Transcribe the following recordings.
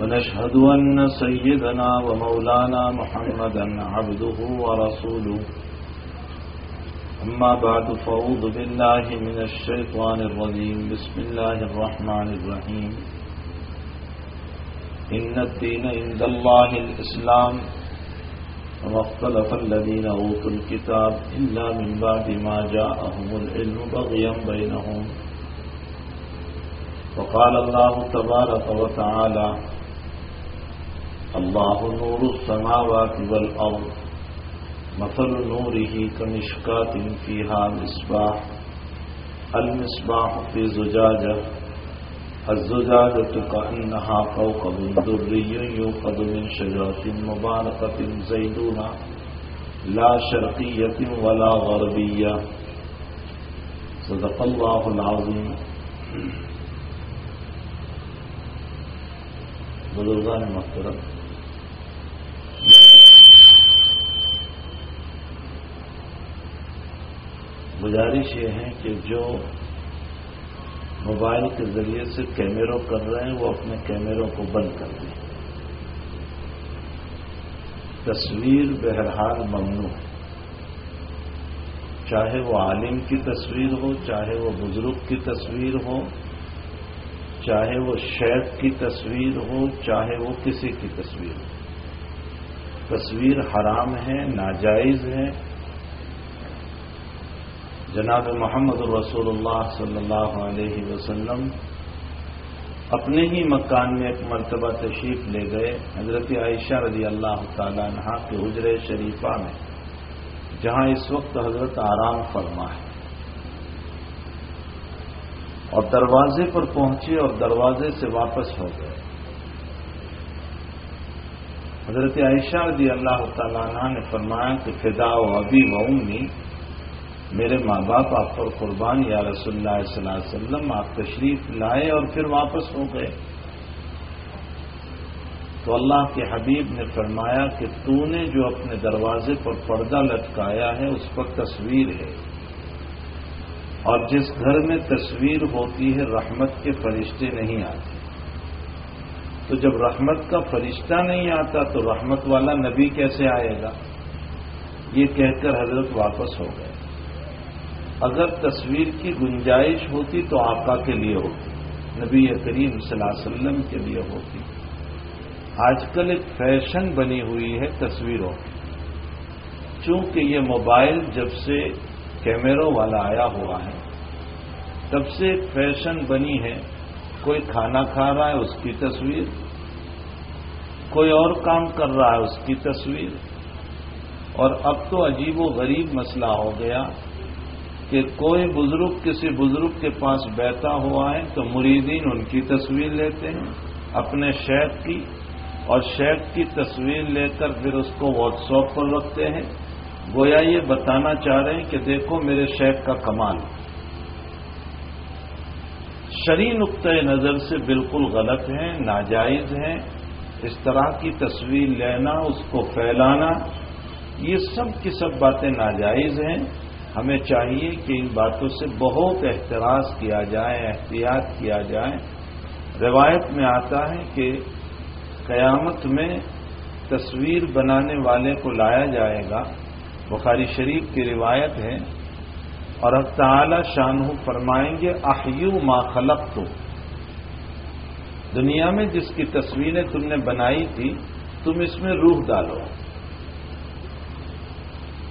ونشهد أن سيدنا ومولانا محمدا عبده ورسوله. أما بعد فأعوذ بالله من الشيطان الرجيم. بسم الله الرحمن الرحيم. إن الدين عند الله الإسلام. وما اختلف الذين أوتوا الكتاب إلا من بعد ما جاءهم العلم بغيا بينهم. وقال الله تبارك وتعالى الله نور السماوات والأرض مثل نوره كمشكات فيها مصباح، المصباح في زجاجة، الزجاجة كأنها كوكب دري يوقد من شجرة مباركة زيدونة لا شرقية ولا غربية. صدق الله العظيم. بزرگان محترم گزارش یہ ہے کہ جو موبائل کے ذریعے سے کیمروں کر رہے ہیں، وہ اپنے کیمروں کو بند کر دیں۔ تصویر بہرحال ممنوع چاہے وہ عالم کی تصویر ہو، چاہے وہ بزرگ کی تصویر ہو، چاہے وہ شیخ کی تصویر ہو، چاہے وہ کسی کی تصویر ہو۔ تصویر حرام ہے، ناجائز ہے۔ جناب محمد رسول اللہ صلی اللہ علیہ وسلم اپنے ہی مکان میں ایک مرتبہ تشریف لے گئے۔ حضرت عائشہ رضی اللہ تعالیٰ عنہ کے حجر شریفہ میں، جہاں اس وقت حضرت آرام فرما ہے۔ اور دروازے پر پہنچے اور دروازے سے واپس ہو گئے۔ حضرت عائشہ رضی اللہ تعالیٰ عنہ نے فرمایا کہ فدا و ابھی و امی، میرے ماں باپ آپ پر قربان، یا رسول اللہ صلی اللہ علیہ وسلم، آپ تشریف لائے اور پھر واپس ہو گئے۔ تو اللہ کے حبیب نے فرمایا کہ تو نے جو اپنے دروازے پر پردہ لٹکایا ہے، اس پر تصویر ہے۔ اور جس گھر میں تصویر ہوتی ہے، رحمت کے فرشتے نہیں آتے۔ تو جب رحمت کا فرشتہ نہیں آتا تو رحمت والا نبی کیسے آئے گا؟ یہ کہہ کر حضرت واپس ہو گئے۔ اگر تصویر کی گنجائش ہوتی تو آقا کے لیے ہوتی، نبی کریم صلی اللہ علیہ وسلم کے لیے ہوتی۔ آج کل ایک فیشن بنی ہوئی ہے تصویروں چونکہ یہ موبائل جب سے کیمروں والا آیا ہوا ہے، تب سے ایک فیشن بنی ہے۔ کوئی کھانا کھا رہا ہے اس کی تصویر، کوئی اور کام کر رہا ہے اس کی تصویر۔ اور اب تو عجیب و غریب مسئلہ ہو گیا کہ کوئی بزرگ کسی بزرگ کے پاس بیٹھا ہوا ہے تو مریدین ان کی تصویر لیتے ہیں اپنے شیخ کی، اور شیخ کی تصویر لے کر پھر اس کو واٹس ایپ پر رکھتے ہیں۔ گویا یہ بتانا چاہ رہے ہیں کہ دیکھو میرے شیخ کا کمال۔ شری نقطۂ نظر سے بالکل غلط ہیں، ناجائز ہیں۔ اس طرح کی تصویر لینا، اس کو پھیلانا، یہ سب کی سب باتیں ناجائز ہیں۔ ہمیں چاہیے کہ ان باتوں سے بہت احتراز کیا جائے، احتیاط کیا جائے۔ روایت میں آتا ہے کہ قیامت میں تصویر بنانے والے کو لایا جائے گا۔ بخاری شریف کی روایت ہے اور اب تعالی شاہ فرمائیں گے، احیو ما خلق تو دنیا میں جس کی تصویریں تم نے بنائی تھی، تم اس میں روح ڈالو۔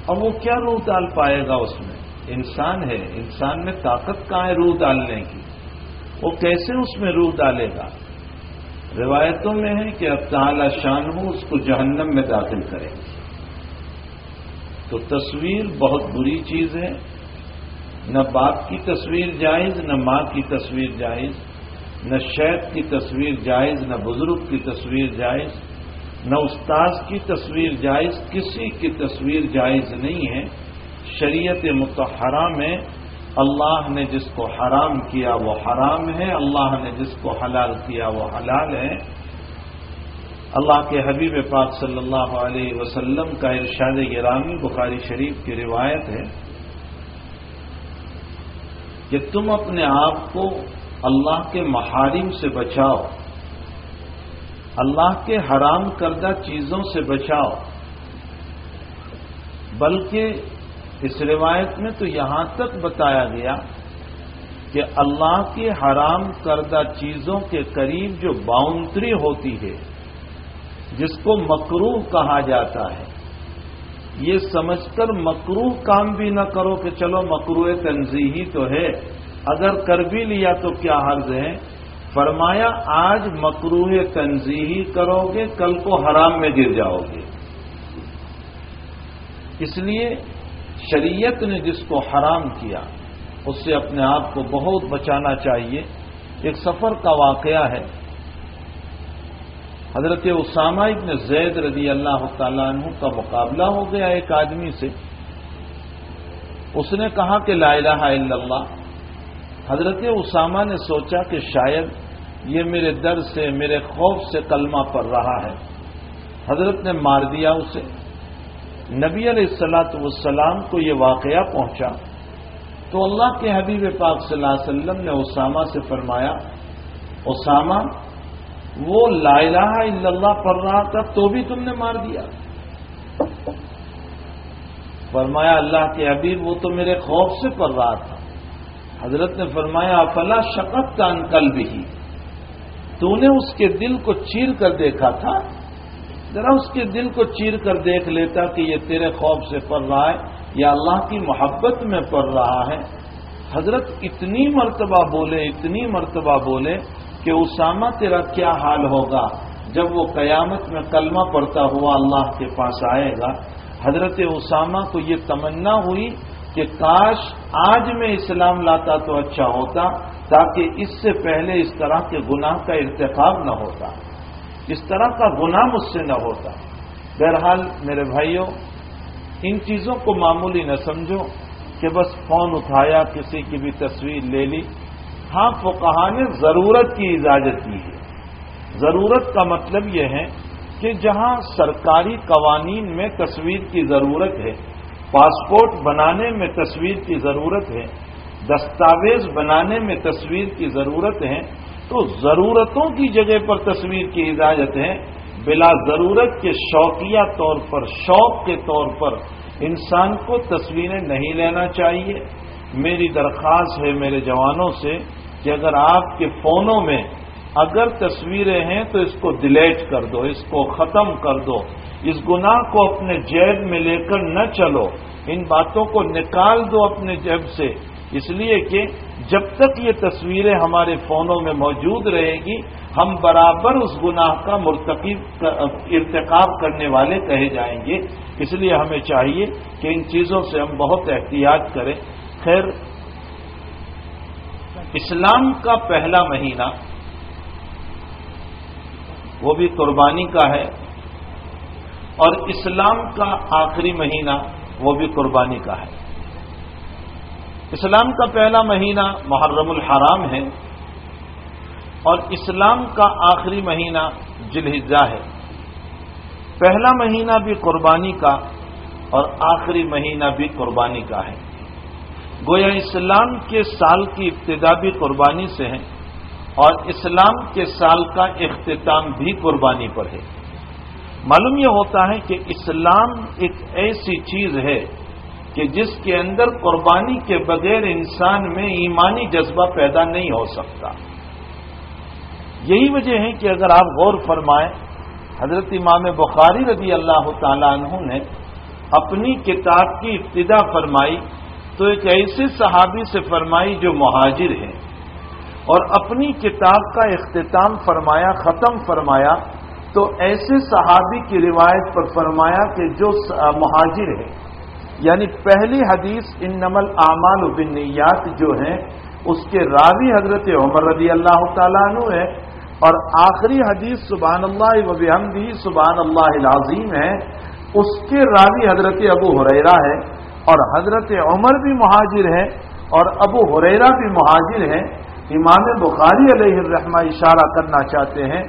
اب وہ کیا روح ڈال پائے گا اس میں؟ انسان ہے۔ انسان میں طاقت کہاں ہے روح ڈالنے کی؟ وہ کیسے اس میں روح ڈالے گا؟ روایتوں میں ہے کہ اب تعالی شان ہو اس کو جہنم میں داخل کرے گی تو تصویر بہت بری چیز ہے۔ نہ باپ کی تصویر جائز، نہ ماں کی تصویر جائز، نہ شیخ کی تصویر جائز، نہ بزرگ کی تصویر جائز، نہ استاذ کی تصویر جائز، کسی کی تصویر جائز نہیں ہے۔ شریعت متحرہ میں اللہ نے جس کو حرام کیا وہ حرام ہے، اللہ نے جس کو حلال کیا وہ حلال ہے۔ اللہ کے حبیب پاک صلی اللہ علیہ وسلم کا ارشاد گرامی بخاری شریف کی روایت ہے۔ کہ تم اپنے آپ کو اللہ کے محارم سے بچاؤ، اللہ کے حرام کردہ چیزوں سے بچاؤ۔ بلکہ اس روایت میں تو یہاں تک بتایا گیا کہ اللہ کی حرام کردہ چیزوں کے قریب جو باؤنڈری ہوتی ہے، جس کو مکروح کہا جاتا ہے۔ یہ سمجھ کر مکروح کام بھی نہ کرو کہ چلو مکروح تنظیحی تو ہے۔ اگر کر بھی لیا تو کیا حرض ہے؟ فرمایا، آج مکروح تنظیحی کرو گے، کل کو حرام میں گر جاؤ گے۔ اس لیے شریعت نے جس کو حرام کیا، اس سے اپنے آپ کو بہت بچانا چاہیے۔ ایک سفر کا واقعہ ہے۔ حضرت اسامہ ابن زید رضی اللہ تعالیٰ عنہ کا مقابلہ ہو گیا ایک آدمی سے۔ اس نے کہا کہ لا الہ الا اللہ۔ حضرت اسامہ نے سوچا کہ شاید یہ میرے در سے، میرے خوف سے کلمہ پڑ رہا ہے۔ حضرت نے مار دیا اسے۔ نبی علیہ السلاۃ والسلام کو یہ واقعہ پہنچا۔ تو اللہ کے حبیب پاک صلی اللہ علیہ وسلم نے اسامہ سے فرمایا، اسامہ وہ لا الہ الا اللہ پڑھ رہا تھا تو بھی تم نے مار دیا۔ فرمایا اللہ کے حبیب وہ تو میرے خوف سے پڑھ رہا تھا۔ حضرت نے فرمایا، افلا شکت کا انکل بھی تو نے اس کے دل کو چیر کر دیکھا تھا۔ ذرا اس کے دل کو چیر کر دیکھ لیتا کہ یہ تیرے خوف سے پڑھ رہا ہے یا اللہ کی محبت میں پڑھ رہا ہے۔ حضرت اتنی مرتبہ بولے، اتنی مرتبہ بولے کہ اسامہ تیرا کیا حال ہوگا جب وہ قیامت میں کلمہ پڑتا ہوا اللہ کے پاس آئے گا؟ حضرت اسامہ کو یہ تمنا ہوئی کہ کاش آج میں اسلام لاتا تو اچھا ہوتا تاکہ اس سے پہلے اس طرح کے گناہ کا ارتقاب نہ ہوتا، اس طرح کا گناہ مجھ سے نہ ہوتا۔ بہرحال میرے بھائیوں، ان چیزوں کو معمولی نہ سمجھو کہ بس فون اٹھایا، کسی کی بھی تصویر لے لی۔ ہاں فقہ نے ضرورت کی اجازت دی ہے۔ ضرورت کا مطلب یہ ہے کہ جہاں سرکاری قوانین میں تصویر کی ضرورت ہے، پاسپورٹ بنانے میں تصویر کی ضرورت ہے، دستاویز بنانے میں تصویر کی ضرورت ہے، تو ضرورتوں کی جگہ پر تصویر کی اجازت ہے۔ بلا ضرورت کے شوقیہ طور پر، شوق کے طور پر انسان کو تصویریں نہیں لینا چاہیے۔ میری درخواست ہے میرے جوانوں سے کہ اگر آپ کے فونوں میں اگر تصویریں ہیں تو اس کو ڈیلیٹ کر دو، اس کو ختم کر دو۔ اس گناہ کو اپنے جیب میں لے کر نہ چلو۔ ان باتوں کو نکال دو اپنے جیب سے۔ اس لیے کہ جب تک یہ تصویریں ہمارے فونوں میں موجود رہے گی، ہم برابر اس گناہ کا مرتکب ارتقاب کرنے والے کہے جائیں گے۔ اس لیے ہمیں چاہیے کہ ان چیزوں سے ہم بہت احتیاط کریں۔ خیر اسلام کا پہلا مہینہ وہ بھی قربانی کا ہے اور اسلام کا آخری مہینہ وہ بھی قربانی کا ہے۔ اسلام کا پہلا مہینہ محرم الحرام ہے اور اسلام کا آخری مہینہ جلحجہ ہے۔ پہلا مہینہ بھی قربانی کا اور آخری مہینہ بھی قربانی کا ہے۔ گویا اسلام کے سال کی ابتدا بھی قربانی سے ہے اور اسلام کے سال کا اختتام بھی قربانی پر ہے۔ معلوم یہ ہوتا ہے کہ اسلام ایک ایسی چیز ہے کہ جس کے اندر قربانی کے بغیر انسان میں ایمانی جذبہ پیدا نہیں ہو سکتا۔ یہی وجہ ہے کہ اگر آپ غور فرمائیں، حضرت امام بخاری رضی اللہ تعالیٰ عنہ نے اپنی کتاب کی ابتدا فرمائی۔ تو ایک ایسے صحابی سے فرمائی جو مہاجر ہیں اور اپنی کتاب کا اختتام فرمایا، ختم فرمایا، تو ایسے صحابی کی روایت پر فرمایا کہ جو مہاجر ہے یعنی پہلی حدیث ان نمل اعمال و بنیات جو ہیں اس کے راوی حضرت عمر رضی اللہ تعالیٰ عنہ ہے اور آخری حدیث سبحان اللہ و بحمدی سبحان اللہ العظیم ہے، اس کے راوی حضرت ابو حریرا ہے۔ اور حضرت عمر بھی مہاجر ہیں اور ابو حریرا بھی مہاجر ہیں امام بخاری علیہ الرحمہ اشارہ کرنا چاہتے ہیں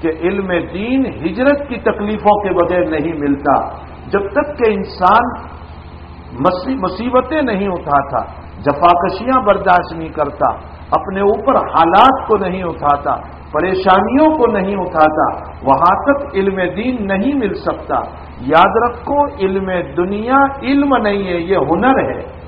کہ علم دین ہجرت کی تکلیفوں کے بغیر نہیں ملتا۔ جب تک کہ انسان مصیبتیں نہیں اٹھاتا، جفاکشیاں برداشت نہیں کرتا اپنے اوپر حالات کو نہیں اٹھاتا، پریشانیوں کو نہیں اٹھاتا، وہاں تک علم دین نہیں مل سکتا۔ یاد رکھو، علم دنیا علم نہیں ہے، یہ ہنر ہے۔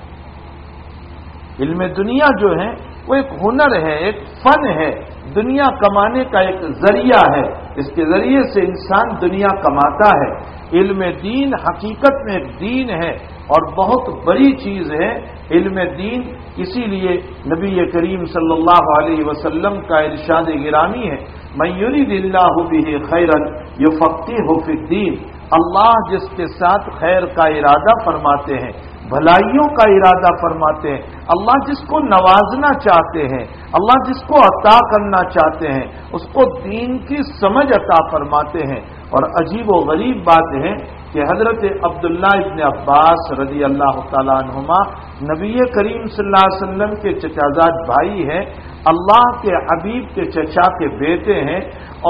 علم دنیا جو ہے، وہ ایک ہنر ہے، ایک فن ہے۔ دنیا کمانے کا ایک ذریعہ ہے۔ اس کے ذریعے سے انسان دنیا کماتا ہے۔ علم دین حقیقت میں ایک دین ہے۔ اور بہت بڑی چیز ہے علم دین، اسی لیے نبی کریم صلی اللہ علیہ وسلم کا ارشاد گرامی ہے میوری دلہ بھی خیرن یو فقی ہو الدین اللہ جس کے ساتھ خیر کا ارادہ فرماتے ہیں، بھلائیوں کا ارادہ فرماتے ہیں، اللہ جس کو نوازنا چاہتے ہیں، اللہ جس کو عطا کرنا چاہتے ہیں، اس کو دین کی سمجھ عطا فرماتے ہیں۔ اور عجیب و غریب بات ہے کہ حضرت عبداللہ ابن عباس رضی اللہ تعالیٰ عنہما نبی کریم صلی اللہ علیہ وسلم کے چچازاد بھائی ہیں، اللہ کے حبیب کے چچا کے بیٹے ہیں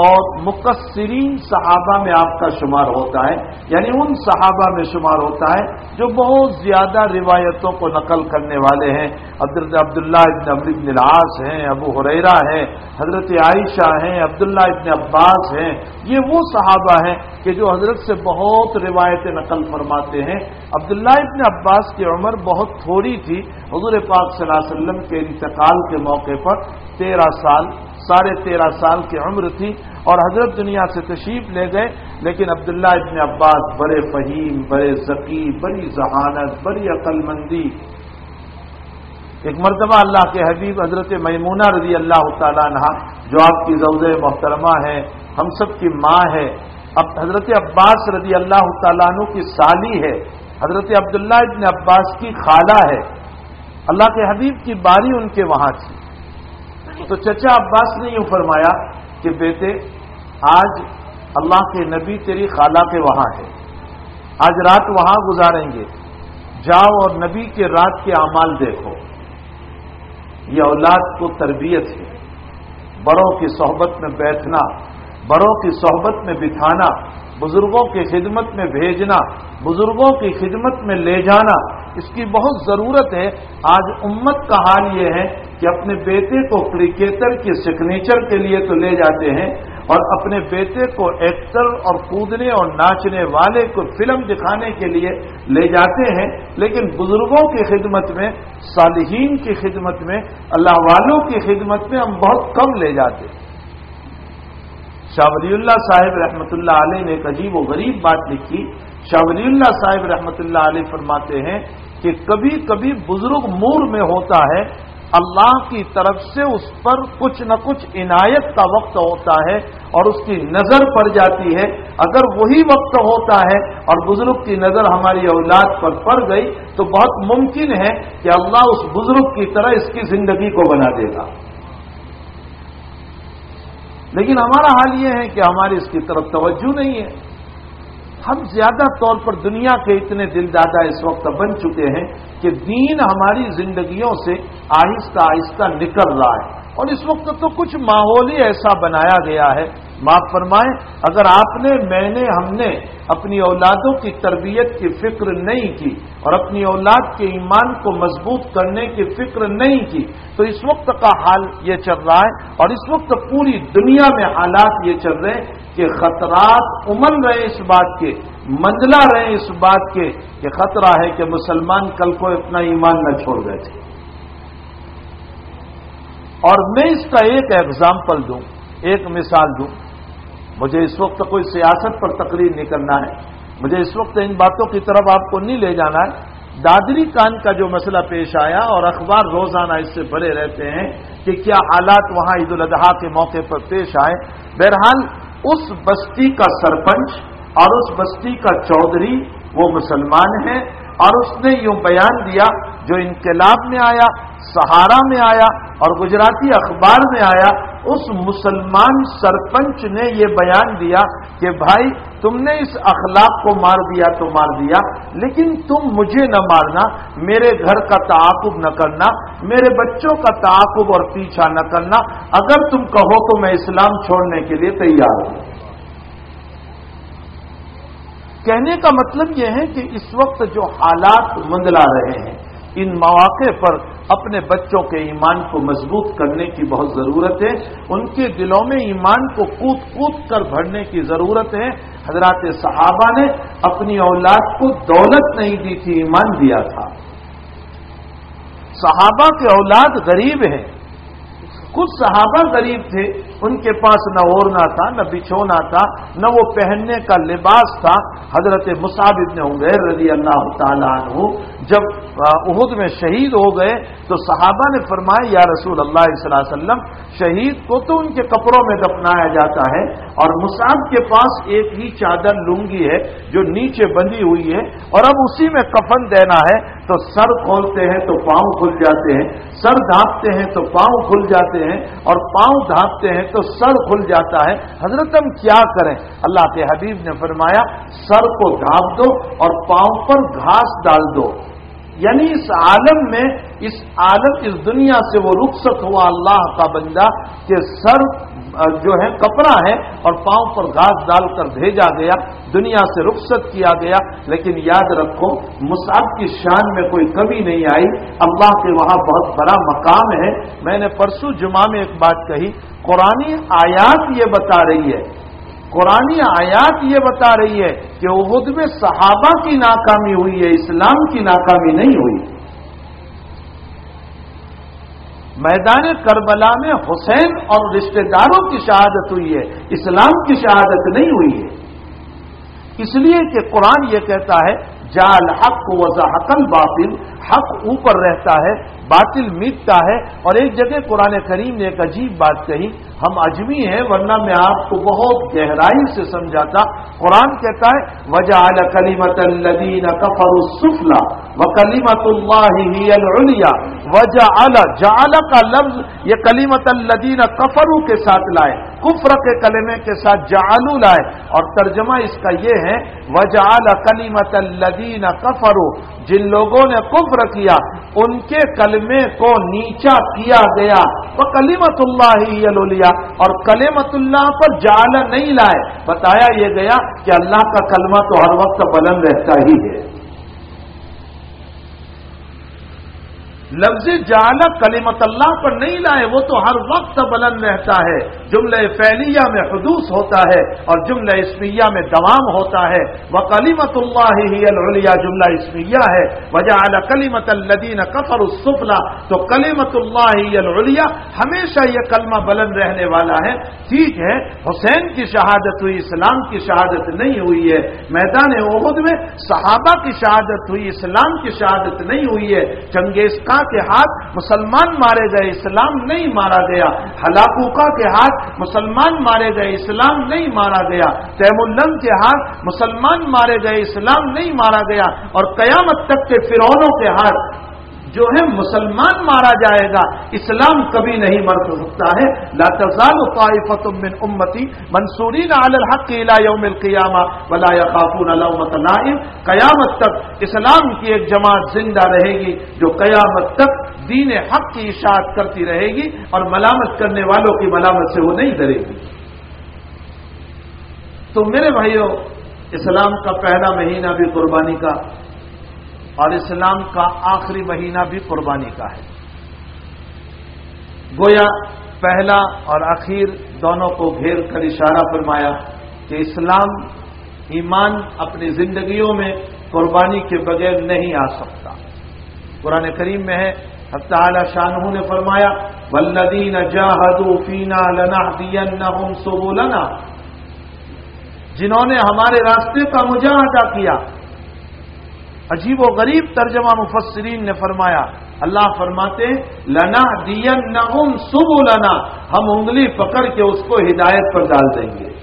اور مقصرین صحابہ میں آپ کا شمار ہوتا ہے یعنی ان صحابہ میں شمار ہوتا ہے جو بہت زیادہ روایتوں کو نقل کرنے والے ہیں۔ حضرت عبداللہ ابن ابن ابن العاص ہیں، ابو حریرا ہیں، حضرت عائشہ ہیں، عبداللہ ابن عباس ہیں، یہ وہ صحابہ ہیں کہ جو حضرت سے بہت روایتیں نقل فرماتے ہیں، عبداللہ ابن عباس کی عمر بہت تھوڑی تھی، حضور پاک صلی اللہ علیہ وسلم کے انتقال کے موقع پر تیرہ سال، ساڑھے تیرہ سال کی عمر تھی اور حضرت دنیا سے تشریف لے گئے، لیکن عبداللہ ابن عباس بڑے فہیم، بڑے ذکی، بڑی ذہانت، بڑی عقل مندی ایک مرتبہ اللہ کے حبیب حضرت میمونہ رضی اللہ تعالیٰ عنہ، جو آپ کی زوز محترمہ ہے، ہم سب کی ماں ہے اب حضرت عباس رضی اللہ تعالیٰ عنہ کی سالی ہے، حضرت عبداللہ ابن عباس کی خالہ ہے۔ اللہ کے حبیب کی باری ان کے وہاں تھی۔ تو چچا عباس نے یوں فرمایا کہ بیٹے، آج اللہ کے نبی تیری خالہ کے وہاں ہے۔ آج رات وہاں گزاریں گے۔ جاؤ اور نبی کے رات کے اعمال دیکھو۔ یہ اولاد کو تربیت ہے۔ بڑوں کی صحبت میں بیٹھنا بڑوں کی صحبت میں بٹھانا، بزرگوں کی خدمت میں بھیجنا، بزرگوں کی خدمت میں لے جانا، اس کی بہت ضرورت ہے۔ آج امت کا حال یہ ہے کہ اپنے بیٹے کو کرکٹر کے سگنیچر کے لیے تو لے جاتے ہیں اور اپنے بیٹے کو ایکٹر اور کودنے اور ناچنے والے کو فلم دکھانے کے لیے لے جاتے ہیں۔ لیکن بزرگوں کی خدمت میں، صالحین کی خدمت میں، اللہ والوں کی خدمت میں ہم بہت کم لے جاتے ہیں۔ شاہ ولی اللہ صاحب رحمۃ اللہ علیہ نے ایک عجیب و غریب بات لکھی۔ شاہ ولی اللہ صاحب رحمۃ اللہ علیہ فرماتے ہیں کہ کبھی کبھی بزرگ مور میں ہوتا ہے، اللہ کی طرف سے اس پر کچھ نہ کچھ عنایت کا وقت ہوتا ہے اور اس کی نظر پڑ جاتی ہے۔ اگر وہی وقت ہوتا ہے اور بزرگ کی نظر ہماری اولاد پر پڑ گئی تو بہت ممکن ہے کہ اللہ اس بزرگ کی طرح اس کی زندگی کو بنا دے گا۔ لیکن ہمارا حال یہ ہے کہ ہماری اس کی طرف توجہ نہیں ہے۔ ہم زیادہ طور پر دنیا کے اتنے دل دادا اس وقت بن چکے ہیں کہ دین ہماری زندگیوں سے آہستہ آہستہ نکل رہا ہے۔ اور اس وقت تو کچھ ماحول ہی ایسا بنایا گیا ہے۔ معاف فرمائیں، اگر آپ نے، میں نے، ہم نے اپنی اولادوں کی تربیت کی فکر نہیں کی اور اپنی اولاد کے ایمان کو مضبوط کرنے کی فکر نہیں کی، تو اس وقت کا حال یہ چل رہا ہے اور اس وقت پوری دنیا میں حالات یہ چل رہے ہیں کہ خطرات امن رہے اس بات کے، منزلہ رہے اس بات کے کہ خطرہ ہے کہ مسلمان کل کو اپنا ایمان نہ چھوڑ گئے تھے اور میں اس کا ایک ایگزامپل دوں، ایک مثال دوں۔ مجھے اس وقت کوئی سیاست پر تقریر نہیں کرنا ہے۔ مجھے اس وقت ان باتوں کی طرف آپ کو نہیں لے جانا ہے۔ دادری کان کا جو مسئلہ پیش آیا اور اخبار روزانہ اس سے بھرے رہتے ہیں کہ کیا حالات وہاں عید الاضحیٰ کے موقع پر پیش آئے۔ بہرحال، اس بستی کا سرپنچ اور اس بستی کا چودھری وہ مسلمان ہیں اور اس نے یوں بیان دیا جو انقلاب میں آیا۔ سہارا میں آیا اور گجراتی اخبار میں آیا، اس مسلمان سرپنچ نے یہ بیان دیا کہ بھائی، تم نے اس اخلاق کو مار دیا تو مار دیا، لیکن تم مجھے نہ مارنا، میرے گھر کا تعاقب نہ کرنا، میرے بچوں کا تعاقب اور پیچھا نہ کرنا، اگر تم کہو تو میں اسلام چھوڑنے کے لیے تیار ہوں۔ کہنے کا مطلب یہ ہے کہ اس وقت جو حالات مندلا رہے ہیں ان مواقع پر اپنے بچوں کے ایمان کو مضبوط کرنے کی بہت ضرورت ہے، ان کے دلوں میں ایمان کو کود کود کر بھرنے کی ضرورت ہے۔ حضرات صحابہ نے اپنی اولاد کو دولت نہیں دی تھی، ایمان دیا تھا۔ صحابہ کے اولاد غریب ہیں۔ کچھ صحابہ غریب تھے، ان کے پاس نہ اوڑنا تھا، نہ بچھونا تھا، نہ وہ پہننے کا لباس تھا۔ حضرت مصعب ابن عمیر رضی اللہ تعالیٰ عنہ جب عہد میں شہید ہو گئے تو صحابہ نے فرمایا، یا رسول اللہ صلی اللہ علیہ وسلم، شہید کو تو ان کے کپڑوں میں دفنایا جاتا ہے اور مصعب کے پاس ایک ہی چادر لنگی ہے جو نیچے بندی ہوئی ہے اور اب اسی میں کفن دینا ہے۔ تو سر کھولتے ہیں تو پاؤں کھل جاتے ہیں، سر ڈھانپتے ہیں تو پاؤں کھل جاتے ہیں، اور پاؤں ڈھانپتے ہیں تو سر کھل جاتا ہے۔ حضرت ہم کیا کریں؟ اللہ کے حبیب نے فرمایا، سر کو ڈھانپ دو اور پاؤں پر گھاس ڈال دو۔ یعنی اس عالم میں، اس عالم، اس دنیا سے وہ رخصت ہوا اللہ کا بندہ کہ سر جو ہے، کپڑا ہے اور پاؤں پر گھاس ڈال کر بھیجا گیا، دنیا سے رخصت کیا گیا، لیکن یاد رکھو، مصعب کی شان میں کوئی کمی نہیں آئی۔ اللہ کے وہاں بہت بڑا مقام ہے۔ میں نے پرسوں جمعہ میں ایک بات کہی قرآن آیات یہ بتا رہی ہے قرآن آیات یہ بتا رہی ہے کہ عہد میں صحابہ کی ناکامی ہوئی ہے، اسلام کی ناکامی نہیں ہوئی۔ میدان کربلا میں حسین اور رشتہ داروں کی شہادت ہوئی ہے، اسلام کی شہادت نہیں ہوئی ہے۔ اس لیے کہ قرآن یہ کہتا ہے جال حق وضاحقل باطل حق اوپر رہتا ہے باطل میٹتا ہے اور ایک جگہ قرآن کریم نے ایک عجیب بات کہی، ہم اجمی ہیں ورنہ میں آپ کو بہت گہرائی سے سمجھاتا۔ قرآن کہتا ہے وجہ کلیمت الدین کفر السفلا و کلیمت اللہ وجہ جعل کا لفظ، یہ کلیمت الدین کفرو کے ساتھ لائے۔ کفر کے کلمے کے ساتھ جعلو لائے۔ اور ترجمہ اس کا یہ ہے وجہ کلیمت الدین کفرو جن لوگوں نے کفر کیا، ان کے کلمے کو نیچا کیا گیا۔ وہ کلیمت اللہ ہی لیا اور کلیمت اللہ پر جال نہیں لائے۔ بتایا یہ گیا کہ اللہ کا کلمہ تو ہر وقت بلند رہتا ہی ہے۔ لفظ جال کلیمت اللہ پر نہیں لائے، وہ تو ہر وقت بلند رہتا ہے۔ جملہ فعلیہ میں حدوث ہوتا ہے اور جملہ اسمیہ میں دوام ہوتا ہے۔ وہ کلیمت اللہ ہی الیا جملہ اسمیہ ہے۔ وجہ کلیمت الدین کفر السفلا تو کلیمت اللہ ہی الیا ہمیشہ یہ کلمہ بلند رہنے والا ہے۔ ٹھیک ہے، حسین کی شہادت ہوئی، اسلام کی شہادت نہیں ہوئی ہے۔ میدان عہد میں صحابہ کی شہادت ہوئی، اسلام کی شہادت نہیں ہوئی ہے۔ چنگیز کا کے ہاتھ مسلمان مارے گئے، اسلام نہیں مارا گیا۔ ہلاکوکا کے ہاتھ مسلمان مارے گئے، اسلام نہیں مارا گیا۔ تیم الم کے ہاتھ مسلمان مارے گئے، اسلام نہیں مارا گیا۔ اور قیامت تک کے فرعونوں کے ہاتھ جو ہے مسلمان مارا جائے گا۔ اسلام کبھی نہیں مر سکتا ہے۔ لا تزال طائفت من امتی منصورین علی الحق الى یوم القیامہ ولا يخافون لومۃ لائم قیامت تک اسلام کی ایک جماعت زندہ رہے گی جو قیامت تک دین حق کی اشاعت کرتی رہے گی اور ملامت کرنے والوں کی ملامت سے وہ نہیں ڈرے گی۔ تو میرے بھائیوں اسلام کا پہلا مہینہ بھی قربانی کا اور اسلام کا آخری مہینہ بھی قربانی کا ہے۔ گویا پہلا اور آخر دونوں کو گھیر کر اشارہ فرمایا کہ اسلام ایمان اپنی زندگیوں میں قربانی کے بغیر نہیں آ سکتا۔ قرآن کریم میں ہے تعالی شاہ نے فرمایا ولدین جاہدو فینا لنا دین نہ جنہوں نے ہمارے راستے کا مجاہدہ کیا عجیب و غریب ترجمہ مفسرین نے فرمایا، اللہ فرماتے لنا دین نہ سب لنا ہم انگلی پکڑ کے اس کو ہدایت پر ڈال دیں گے۔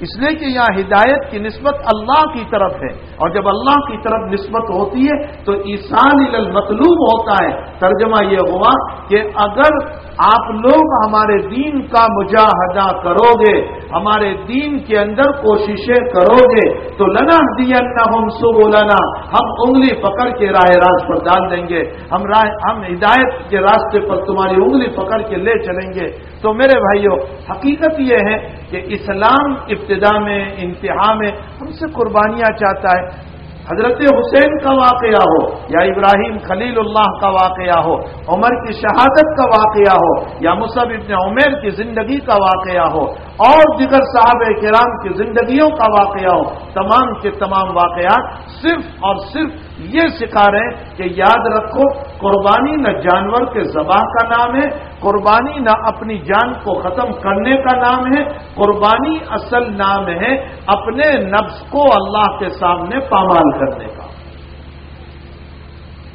اس لیے کہ یہاں ہدایت کی نسبت اللہ کی طرف ہے۔ اور جب اللہ کی طرف نسبت ہوتی ہے تو ایسان مطلوب ہوتا ہے۔ ترجمہ یہ ہوا کہ اگر آپ لوگ ہمارے دین کا مجاہدہ کرو گے ہمارے دین کے اندر کوششیں کرو گے تو لنا دیا ہم سب لنا ہم انگلی پکڑ کے راہ راست پر ڈال دیں گے۔ ہم ہم ہدایت کے راستے پر تمہاری انگلی پکڑ کے لے چلیں گے۔ تو میرے بھائیوں حقیقت یہ ہے کہ اسلام ابتدا میں، انتہا میں ہم سے قربانیاں چاہتا ہے۔ حضرت حسین کا واقعہ ہو یا ابراہیم خلیل اللہ کا واقعہ ہو، عمر کی شہادت کا واقعہ ہو یا مصب ابن عمیر کی زندگی کا واقعہ ہو اور دیگر صاحب کرام کی زندگیوں کا واقعہ ہو، تمام کے تمام واقعات صرف اور صرف یہ سکھا رہے ہیں کہ یاد رکھو، قربانی نہ جانور کے زباں کا نام ہے، قربانی نہ اپنی جان کو ختم کرنے کا نام ہے، قربانی اصل نام ہے اپنے نفس کو اللہ کے سامنے پامال کرنے کا۔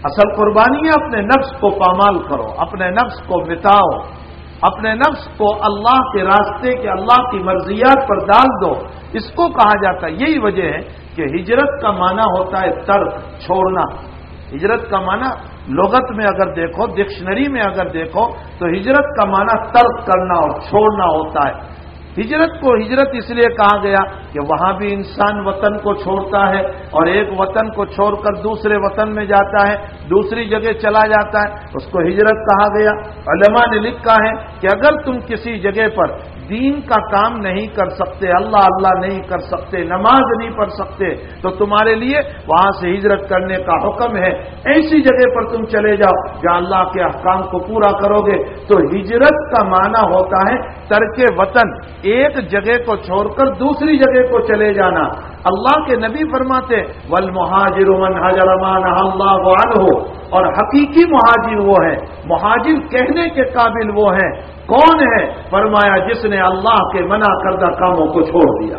اصل قربانی ہے اپنے نفس کو پامال کرو، اپنے نفس کو مٹاؤ۔ اپنے نفس کو اللہ کے راستے کے اللہ کی مرضیات پر ڈال دو۔ اس کو کہا جاتا ہے، یہی وجہ ہے کہ ہجرت کا معنی ہوتا ہے ترک، چھوڑنا۔ ہجرت کا معنی لغت میں اگر دیکھو، ڈکشنری میں اگر دیکھو، تو ہجرت کا معنی ترک کرنا اور چھوڑنا ہوتا ہے۔ ہجرت کو ہجرت اس لیے کہا گیا کہ وہاں بھی انسان وطن کو چھوڑتا ہے اور ایک وطن کو چھوڑ کر دوسرے وطن میں جاتا ہے، دوسری جگہ چلا جاتا ہے۔ اس کو ہجرت کہا گیا۔ علماء نے لکھا ہے کہ اگر تم کسی جگہ پر دین کا کام نہیں کر سکتے، اللہ اللہ نہیں کر سکتے، نماز نہیں پڑھ سکتے، تو تمہارے لیے وہاں سے ہجرت کرنے کا حکم ہے۔ ایسی جگہ پر تم چلے جاؤ جہاں اللہ کے احکام کو پورا کرو گے۔ تو ہجرت کا معنی ہوتا ہے ترک وطن، ایک جگہ کو چھوڑ کر دوسری جگہ کو چلے جانا۔ اللہ کے نبی فرماتے ول مہاجر حجرمان اللہ ہو اور حقیقی مہاجر وہ ہے مہاجر کہنے کے قابل وہ ہیں۔ کون ہے؟ فرمایا، جس نے اللہ کے منع کردہ کاموں کو چھوڑ دیا۔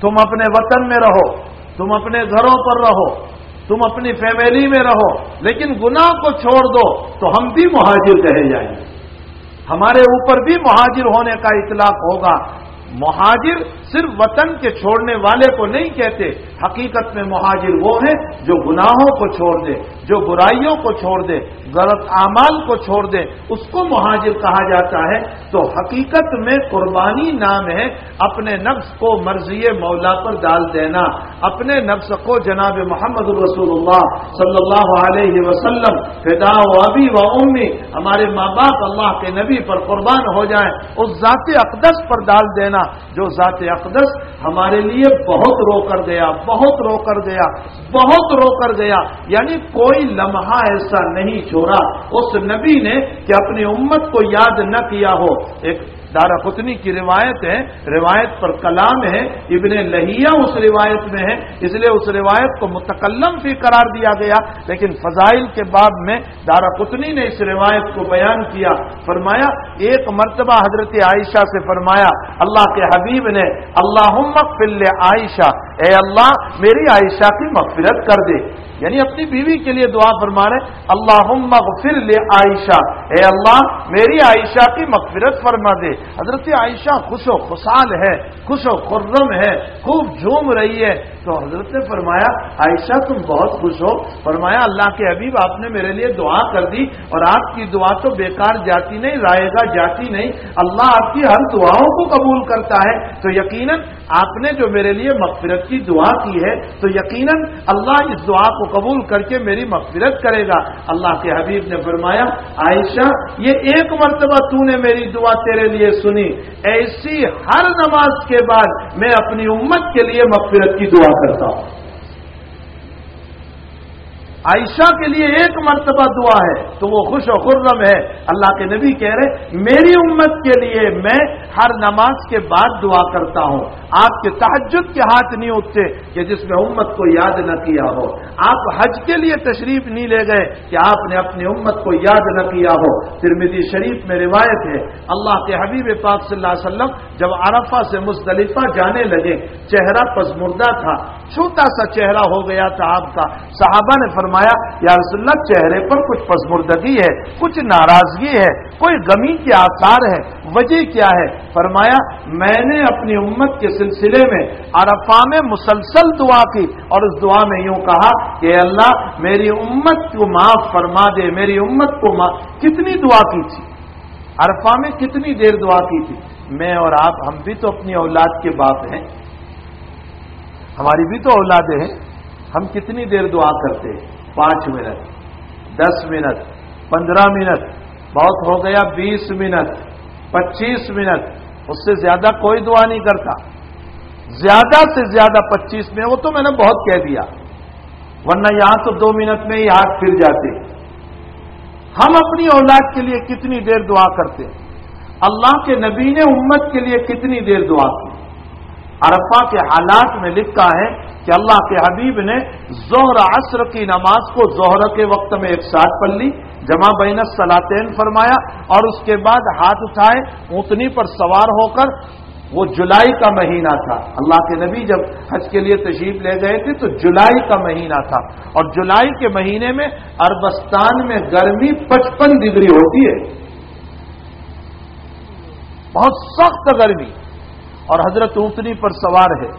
تم اپنے وطن میں رہو، تم اپنے گھروں پر رہو، تم اپنی فیملی میں رہو، لیکن گناہ کو چھوڑ دو تو ہم بھی مہاجر کہے جائیں گے۔ ہمارے اوپر بھی مہاجر ہونے کا اطلاق ہوگا۔ مہاجر صرف وطن کے چھوڑنے والے کو نہیں کہتے، حقیقت میں مہاجر وہ ہیں جو گناہوں کو چھوڑ دے، جو برائیوں کو چھوڑ دے، غلط اعمال کو چھوڑ دے، اس کو مہاجر کہا جاتا ہے۔ تو حقیقت میں قربانی نام ہے اپنے نفس کو مرضی مولا پر ڈال دینا۔ اپنے نفس کو جناب محمد رسول اللہ صلی اللہ علیہ وسلم، فدا و ابی و امی، ہمارے ماں باپ اللہ کے نبی پر قربان ہو جائیں، اس ذات اقدس پر ڈال دینا۔ جو ذات اقدس ہمارے لیے بہت رو کر گیا، بہت رو کر گیا، بہت رو کر گیا۔ یعنی کوئی لمحہ ایسا نہیں چھوڑا۔ اس نبی نے کہ اپنی امت کو یاد نہ کیا ہو۔ ایک دارا قطنی کی روایت ہے، روایت پر کلام ہے، ابن لہیا اس روایت میں ہے، اس لیے اس روایت کو متکلم بھی قرار دیا گیا، لیکن فضائل کے بعد میں دارا قطنی نے اس روایت کو بیان کیا، فرمایا، ایک مرتبہ حضرت عائشہ سے فرمایا، اللہ کے حبیب نے اللہ فل عائشہ اے اللہ، میری عائشہ کی مغفرت کر دے۔ یعنی اپنی بیوی کے لیے دعا فرما رہے اللہ مغفر لے عائشہ۔ اے اللہ، میری عائشہ کی مغفرت فرما دے۔ حضرت عائشہ خوش و خوشحال ہے، خوش و خرم ہے، خوب جھوم رہی ہے۔ تو حضرت نے فرمایا، عائشہ، تم بہت خوش ہو۔ فرمایا، اللہ کے حبیب، آپ نے میرے لیے دعا کر دی اور آپ کی دعا تو بیکار جاتی نہیں، رائے گا جاتی نہیں۔ اللہ آپ کی ہر دعاؤں کو قبول کرتا ہے۔ تو یقیناً آپ نے جو میرے لیے مغفرت کی دعا کی ہے، تو یقیناً اللہ اس دعا کو قبول کر کے میری مغفرت کرے گا۔ اللہ کے حبیب نے فرمایا، عائشہ، یہ ایک مرتبہ تو نے میری دعا تیرے لیے سنی۔ ایسی ہر نماز کے بعد میں اپنی امت کے لیے مغفرت کی دعا کرتا ہوں۔ عائشہ کے لیے ایک مرتبہ دعا ہے، تو وہ خوش و خرم ہے۔ اللہ کے نبی کہہ رہے، میری امت کے لیے میں ہر نماز کے بعد دعا کرتا ہوں۔ آپ کے تحجد کے ہاتھ نہیں اٹھتے کہ جس میں امت کو یاد نہ کیا ہو۔ آپ حج کے لیے تشریف نہیں لے گئے کہ آپ نے اپنی امت کو یاد نہ کیا ہو۔ ترمیدی شریف میں روایت ہے، اللہ کے حبیب پاک صلی اللہ علیہ وسلم جب عرفہ سے مستلفہ جانے لگے، چہرہ پسمردہ تھا۔ چھوٹا سا چہرہ ہو گیا تھا آپ کا۔ صحابہ نے فرمایا فرمایا، یا رسول اللہ، چہرے پر کچھ پسمردگی ہے، کچھ ناراضگی ہے، کوئی گمی کے آثار ہے، وجہ کیا ہے؟ فرمایا، میں نے اپنی امت کے سلسلے میں عرفا میں مسلسل دعا کی اور اس دعا میں یوں کہا کہ اللہ، میری امت کو معاف فرما دے، میری امت کو معاف۔ کتنی دعا کی تھی؟ عرفا میں کتنی دیر دعا کی تھی؟ میں اور آپ، ہم بھی تو اپنی اولاد کے باپ ہیں۔ ہماری بھی تو اولادیں ہیں۔ ہم کتنی دیر دعا کرتے ہیں؟ پانچ منٹ، دس منٹ، پندرہ منٹ بہت ہو گیا بیس منٹ، پچیس منٹ، اس سے زیادہ کوئی دعا نہیں کرتا۔ زیادہ سے زیادہ پچیس منٹ وہ تو میں نے بہت کہہ دیا۔ ورنہ یہاں تو دو منٹ میں ہی ہاتھ پھر جاتے۔ ہم اپنی اولاد کے لیے کتنی دیر دعا کرتے؟ اللہ کے نبی نے امت کے لیے کتنی دیر دعا کی؟ عرفہ کے حالات میں لکھا ہے کہ اللہ کے حبیب نے زہر عصر کی نماز کو زہر کے وقت میں ایک ساتھ پڑھ لی، جمع بین سلاطین فرمایا اور اس کے بعد ہاتھ اٹھائے اونتنی پر سوار ہو کر، وہ جولائی کا مہینہ تھا۔ اللہ کے نبی جب حج کے لیے تشریف لے گئے تھے تو جولائی کا مہینہ تھا۔ اور جولائی کے مہینے میں اربستان میں گرمی پچپن ڈگری ہوتی ہے۔ بہت سخت گرمی۔ اور حضرت اونتنی پر سوار ہے۔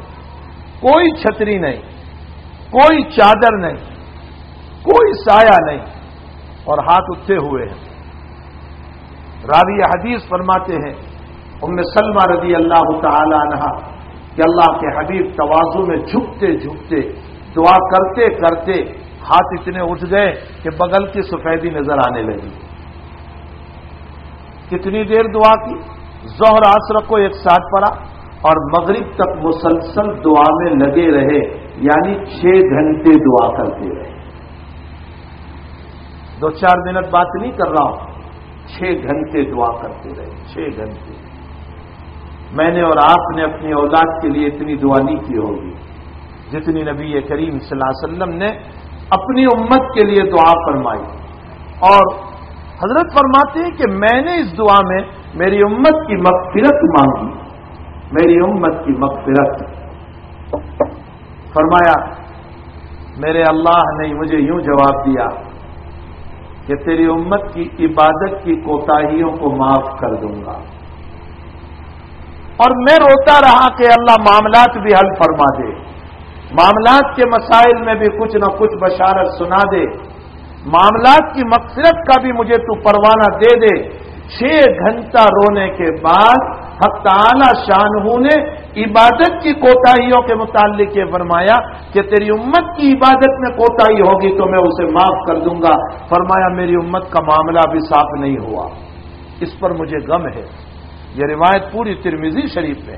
کوئی چھتری نہیں، کوئی چادر نہیں، کوئی سایہ نہیں، اور ہاتھ اٹھے ہوئے ہیں۔ راوی حدیث فرماتے ہیں، ام سلمہ رضی اللہ تعالی عنہ کہ اللہ کے حبیب توازو میں جھکتے جھکتے، دعا کرتے کرتے ہاتھ اتنے اٹھ گئے کہ بغل کی سفیدی نظر آنے لگی۔ کتنی دیر دعا کی؟ زہر آسر کو ایک ساتھ پڑا اور مغرب تک مسلسل دعا میں لگے رہے یعنی چھ گھنٹے دعا کرتے رہے۔ دو چار منٹ بات نہیں کر رہا ہوں۔ چھ گھنٹے دعا کرتے رہے، چھ گھنٹے۔ میں نے اور آپ نے اپنی اولاد کے لیے اتنی دعا نہیں کی ہوگی، جتنی نبی کریم صلی اللہ علیہ وسلم نے اپنی امت کے لیے دعا فرمائی۔ اور حضرت فرماتے ہیں کہ میں نے اس دعا میں میری امت کی مغفرت مانگی۔ میری امت کی مغفرت۔ فرمایا، میرے اللہ نے مجھے یوں جواب دیا کہ تیری امت کی عبادت کی کوتاہیوں کو معاف کر دوں گا۔ اور میں روتا رہا کہ اللہ معاملات بھی حل فرما دے۔ معاملات کے مسائل میں بھی کچھ نہ کچھ بشارت سنا دے۔ معاملات کی مقصرت کا بھی مجھے تو پروانہ دے دے۔ چھ گھنٹہ رونے کے بعد حق تعالی شاہ نے عبادت کی کوتاہیوں کے متعلق یہ فرمایا کہ تیری امت کی عبادت میں کوتاہی ہوگی تو میں اسے معاف کر دوں گا۔ فرمایا، میری امت کا معاملہ بھی صاف نہیں ہوا۔ اس پر مجھے غم ہے۔ یہ روایت پوری ترمیزی شریف میں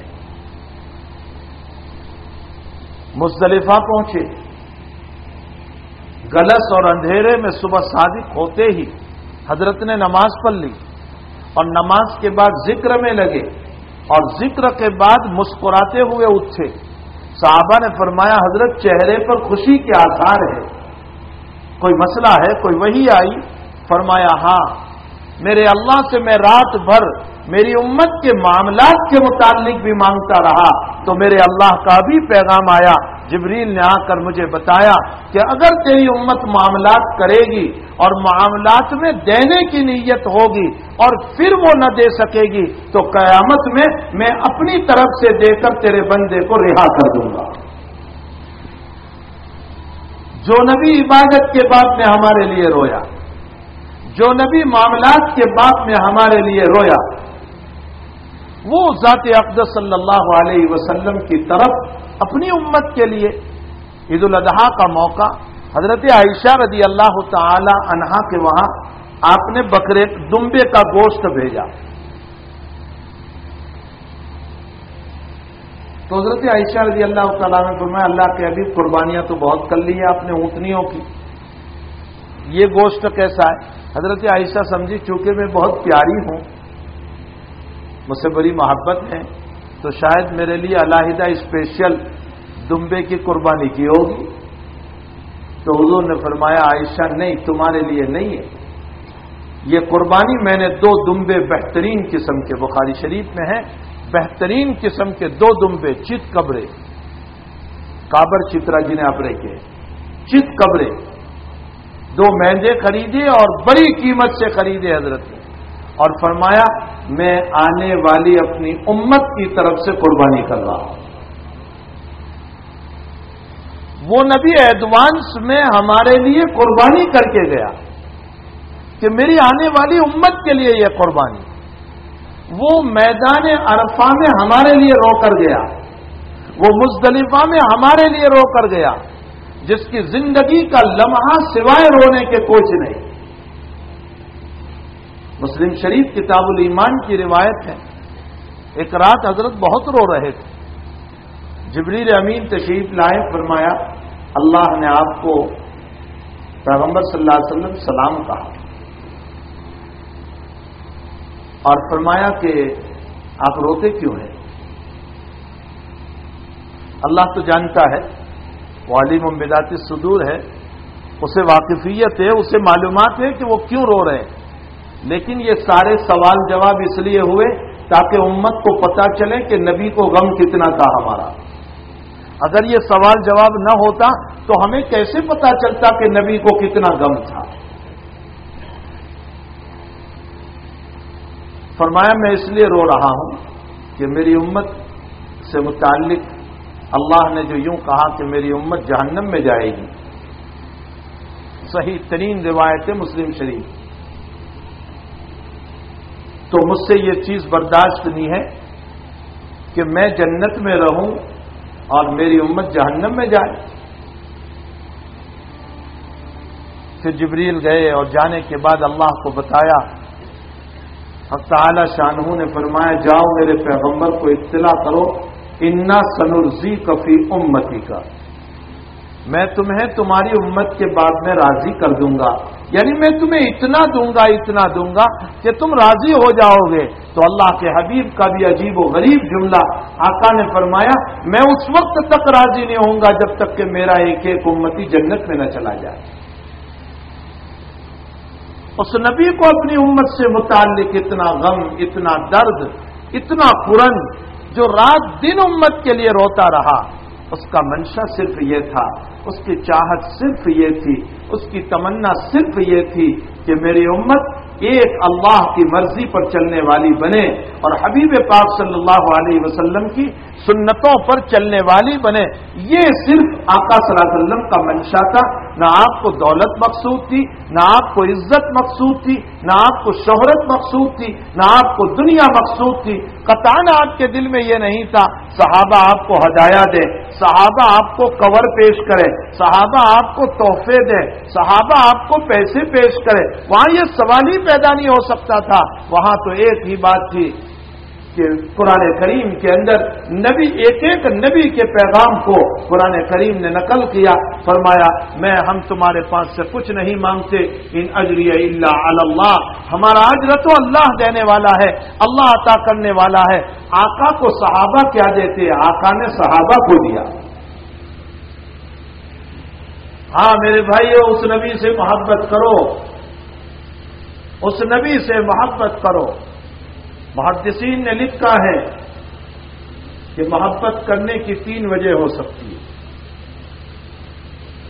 مزدلفہ پہنچے۔ گلس اور اندھیرے میں صبح صادق ہوتے ہی حضرت نے نماز پڑھ لی اور نماز کے بعد ذکر میں لگے۔ اور ذکر کے بعد مسکراتے ہوئے اٹھے۔ صحابہ نے فرمایا، حضرت چہرے پر خوشی کے آثار ہے کوئی مسئلہ ہے؟ کوئی وہی آئی؟ فرمایا ہاں۔ میرے اللہ سے میں رات بھر میری امت کے معاملات کے متعلق بھی مانگتا رہا، تو میرے اللہ کا بھی پیغام آیا۔ جبریل نے آ کر مجھے بتایا کہ اگر تیری امت معاملات کرے گی اور معاملات میں دینے کی نیت ہوگی اور پھر وہ نہ دے سکے گی، تو قیامت میں میں اپنی طرف سے دے کر تیرے بندے کو رہا کر دوں گا۔ جو نبی عبادت کے بعد میں ہمارے لیے رویا، جو نبی معاملات کے بعد میں ہمارے لیے رویا، وہ ذات اقدس صلی اللہ علیہ وسلم کی طرف اپنی امت کے لیے عید الاضحیٰ کا موقع حضرت عائشہ رضی اللہ تعالی عنہا کے وہاں آپ نے بکرے دمبے کا گوشت بھیجا۔ تو حضرت عائشہ رضی اللہ تعالیٰ نے فرمایا، اللہ کے ابھی قربانیاں تو بہت کر لی ہیں، آپ نے اونٹنیوں کی۔ یہ گوشت کیسا ہے؟ حضرت عائشہ سمجھی، چونکہ میں بہت پیاری ہوں، مجھ سے بڑی محبت ہے تو شاید میرے لیے علیحدہ اسپیشل دمبے کی قربانی کی ہوگی۔ تو حضور نے فرمایا، عائشہ، نہیں، تمہارے لیے نہیں ہے۔ یہ قربانی میں نے دو دمبے بہترین قسم کے، بخاری شریف میں ہیں بہترین قسم کے دو دمبے چت قبرے۔ کابر چترا جنہیں آپ رکھے چت قبرے۔ دو مہندے خریدے اور بڑی قیمت سے خریدے حضرت۔ نے اور فرمایا، میں آنے والی اپنی امت کی طرف سے قربانی کر رہا ہوں۔ وہ نبی ایڈوانس میں ہمارے لیے قربانی کر کے گیا کہ میری آنے والی امت کے لیے یہ قربانی۔ وہ میدان عرفہ میں ہمارے لیے رو کر گیا۔ وہ مزدلفہ میں ہمارے لیے رو کر گیا۔ جس کی زندگی کا لمحہ سوائے رونے کے کوچ نہیں۔ مسلم شریف کتاب الایمان کی روایت ہے۔ ایک رات حضرت بہت رو رہے تھے۔ جبریل امین تشریف لائے، فرمایا، اللہ نے آپ کو پیغمبر صلی اللہ علیہ وسلم سلام کہا۔ اور فرمایا کہ آپ روتے کیوں ہیں؟ اللہ تو جانتا ہے، وہ علیم امبدات صدور ہے۔ اسے واقفیت ہے، اسے معلومات ہے کہ وہ کیوں رو رہے ہیں۔ لیکن یہ سارے سوال جواب اس لیے ہوئے تاکہ امت کو پتا چلے کہ نبی کو غم کتنا تھا ہمارا۔ اگر یہ سوال جواب نہ ہوتا تو ہمیں کیسے پتا چلتا کہ نبی کو کتنا غم تھا؟ فرمایا، میں اس لیے رو رہا ہوں کہ میری امت سے متعلق اللہ نے جو یوں کہا کہ میری امت جہنم میں جائے گی۔ صحیح ترین روایت مسلم شریف۔ تو مجھ سے یہ چیز برداشت نہیں ہے کہ میں جنت میں رہوں اور میری امت جہنم میں جائے۔ پھر جبریل گئے اور جانے کے بعد اللہ کو بتایا۔ اب تعالی شاہ نے فرمایا، جاؤ میرے پیغمبر کو اطلاع کرو، انا سنرزی کفی امتی کا میں تمہیں تمہاری امت کے بعد میں راضی کر دوں گا۔ یعنی میں تمہیں اتنا دوں گا، اتنا دوں گا کہ تم راضی ہو جاؤ گے تو اللہ کے حبیب کا بھی عجیب و غریب جملہ آقا نے فرمایا، میں اس وقت تک راضی نہیں ہوں گا جب تک کہ میرا ایک ایک امتی جنت میں نہ چلا جائے۔ اس نبی کو اپنی امت سے متعلق اتنا غم، اتنا درد، اتنا پورن جو رات دن امت کے لیے روتا رہا۔ اس کا منشا صرف یہ تھا، اس کی چاہت صرف یہ تھی، اس کی تمنا صرف یہ تھی کہ میری امت ایک اللہ کی مرضی پر چلنے والی بنے اور حبیب پاک صلی اللہ علیہ وسلم کی سنتوں پر چلنے والی بنے۔ یہ صرف آقا صلی اللہ علیہ وسلم کا منشا تھا، نہ آپ کو دولت مقصود تھی، نہ آپ کو عزت مقصود تھی، نہ آپ کو شہرت مقصود تھی، نہ آپ کو دنیا مقصود تھی قطان آپ کے دل میں یہ نہیں تھا، صحابہ آپ کو ہدایا دے، صحابہ آپ کو کور پیش کرے، صحابہ آپ کو تحفے دے، صحابہ آپ کو پیسے پیش کرے۔ وہاں یہ سوال ہی پیدا نہیں ہو سکتا تھا، وہاں تو ایک ہی بات تھی کہ قرآن کریم کے اندر نبی، ایک ایک نبی کے پیغام کو قرآن کریم نے نقل کیا، فرمایا، میں، ہم تمہارے پاس سے کچھ نہیں مانگتے، ان اجری اللہ اللہ، ہمارا اجر تو اللہ دینے والا ہے، اللہ عطا کرنے والا ہے۔ آقا کو صحابہ کیا دیتے، آقا نے صحابہ کو دیا۔ ہاں میرے بھائی اس نبی سے محبت کرو۔ اس نبی سے محبت کرو۔ محدثین نے لکھا ہے کہ محبت کرنے کی تین وجہ ہو سکتی ہے۔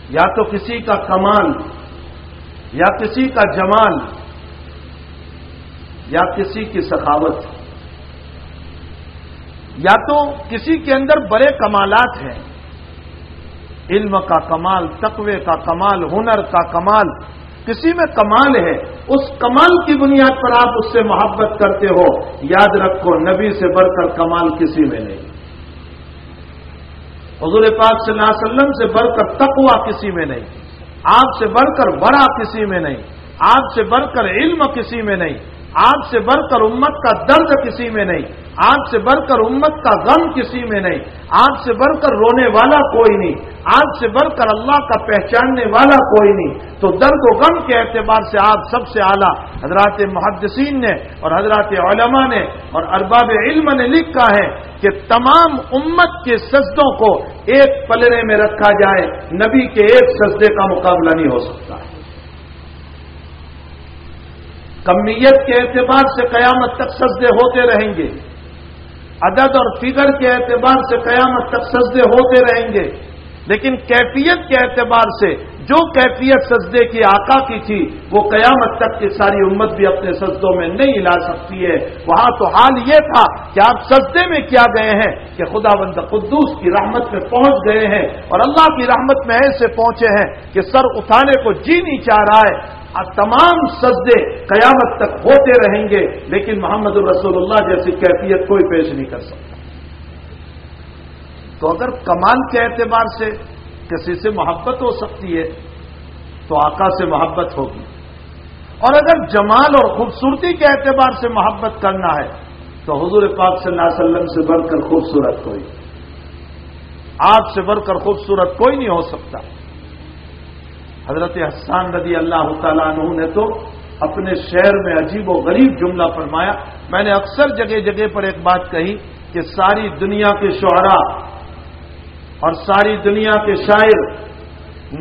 یا تو کسی کا کمال، یا کسی کا جمال، یا کسی کی سخاوت۔ یا تو کسی کے اندر بڑے کمالات ہیں۔ علم کا کمال، تقوی کا کمال، ہنر کا کمال۔ کسی میں کمال ہے، اس کمال کی بنیاد پر آپ اس سے محبت کرتے ہو، یاد رکھو، نبی سے بڑھ کر کمال کسی میں نہیں۔ حضور پاک صلی اللہ علیہ وسلم سے بڑھ کر تقوا کسی میں نہیں۔ آپ سے بڑھ کر بڑا کسی میں نہیں۔ آپ سے بڑھ کر علم کسی میں نہیں۔ آپ سے بڑھ کر امت کا درد کسی میں نہیں، آپ سے بڑھ کر امت کا غم کسی میں نہیں، آپ سے بڑھ کر رونے والا کوئی نہیں، آپ سے بڑھ کر اللہ کا پہچاننے والا کوئی نہیں۔ تو درد و غم کے اعتبار سے آپ سب سے اعلیٰ حضرات محدثین نے اور حضرات علماء نے اور ارباب علم نے لکھا ہے کہ تمام امت کے سجدوں کو ایک پلرے میں رکھا جائے، نبی کے ایک سجدے کا مقابلہ نہیں ہو سکتا۔ ہے کمیت کے اعتبار سے قیامت تک سجدے ہوتے رہیں گے۔ عدد اور فگر کے اعتبار سے قیامت تک سجدے ہوتے رہیں گے۔ لیکن کیفیت کے اعتبار سے جو کیفیت سجدے کی آقا کی تھی، وہ قیامت تک کی ساری امت بھی اپنے سجدوں میں نہیں لا سکتی ہے۔ وہاں تو حال یہ تھا کہ آپ سجدے میں کیا گئے ہیں کہ خدا بند قدوس کی رحمت میں پہنچ گئے ہیں اور اللہ کی رحمت میں ایسے پہنچے ہیں کہ سر اٹھانے کو جی نہیں چاہ رہا ہے۔ تمام سجدے قیامت تک ہوتے رہیں گے، لیکن محمد الرسول اللہ جیسی کیفیت کوئی پیش نہیں کر سکتا۔ تو اگر کمال کے اعتبار سے کسی سے محبت ہو سکتی ہے، تو آقا سے محبت ہوگی۔ اور اگر جمال اور خوبصورتی کے اعتبار سے محبت کرنا ہے، تو حضور پاک صلی اللہ علیہ وسلم سے بڑھ کر خوبصورت کوئی۔ آپ سے بڑھ کر خوبصورت کوئی نہیں ہو سکتا۔ حضرت حسان رضی اللہ تعالیٰ عنہ نے تو اپنے شہر میں عجیب و غریب جملہ فرمایا۔ میں نے اکثر جگہ جگہ پر ایک بات کہی کہ ساری دنیا کے شعراء اور ساری دنیا کے شاعر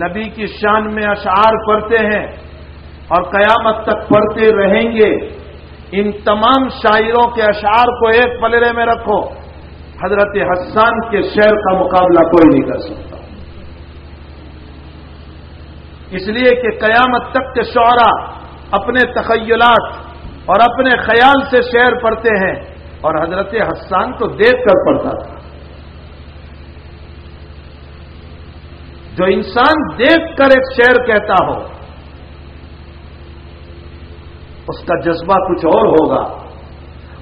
نبی کی شان میں اشعار پڑھتے ہیں اور قیامت تک پڑھتے رہیں گے۔ ان تمام شاعروں کے اشعار کو ایک پلرے میں رکھو۔ حضرت حسان کے شعر کا مقابلہ کوئی نہیں کر سکتا۔ اس لیے کہ قیامت تک کے شعرا اپنے تخیلات اور اپنے خیال سے شعر پڑھتے ہیں اور حضرت حسان کو دیکھ کر پڑھتا تھا۔ جو انسان دیکھ کر ایک شعر کہتا ہو، اس کا جذبہ کچھ اور ہوگا۔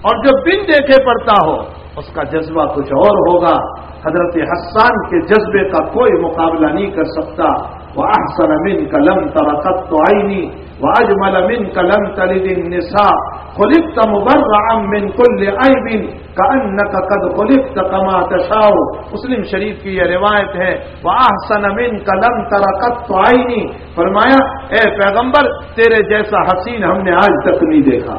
اور جو بن دیکھے پڑتا ہو، اس کا جذبہ کچھ اور ہوگا۔ حضرت حسان کے جذبے کا کوئی مقابلہ نہیں کر سکتا۔ وہ احسن امین قلم ترقت تو آئی نہیں واجمل من کلم تلد النساء. خلقت مبرعا من كل عيب كانك قد خلقت كما تشاء. مسلم شریف کی یہ روایت ہے واحسن من کلم ترقت عینی فرمایا، اے پیغمبر، تیرے جیسا حسین ہم نے آج تک نہیں دیکھا۔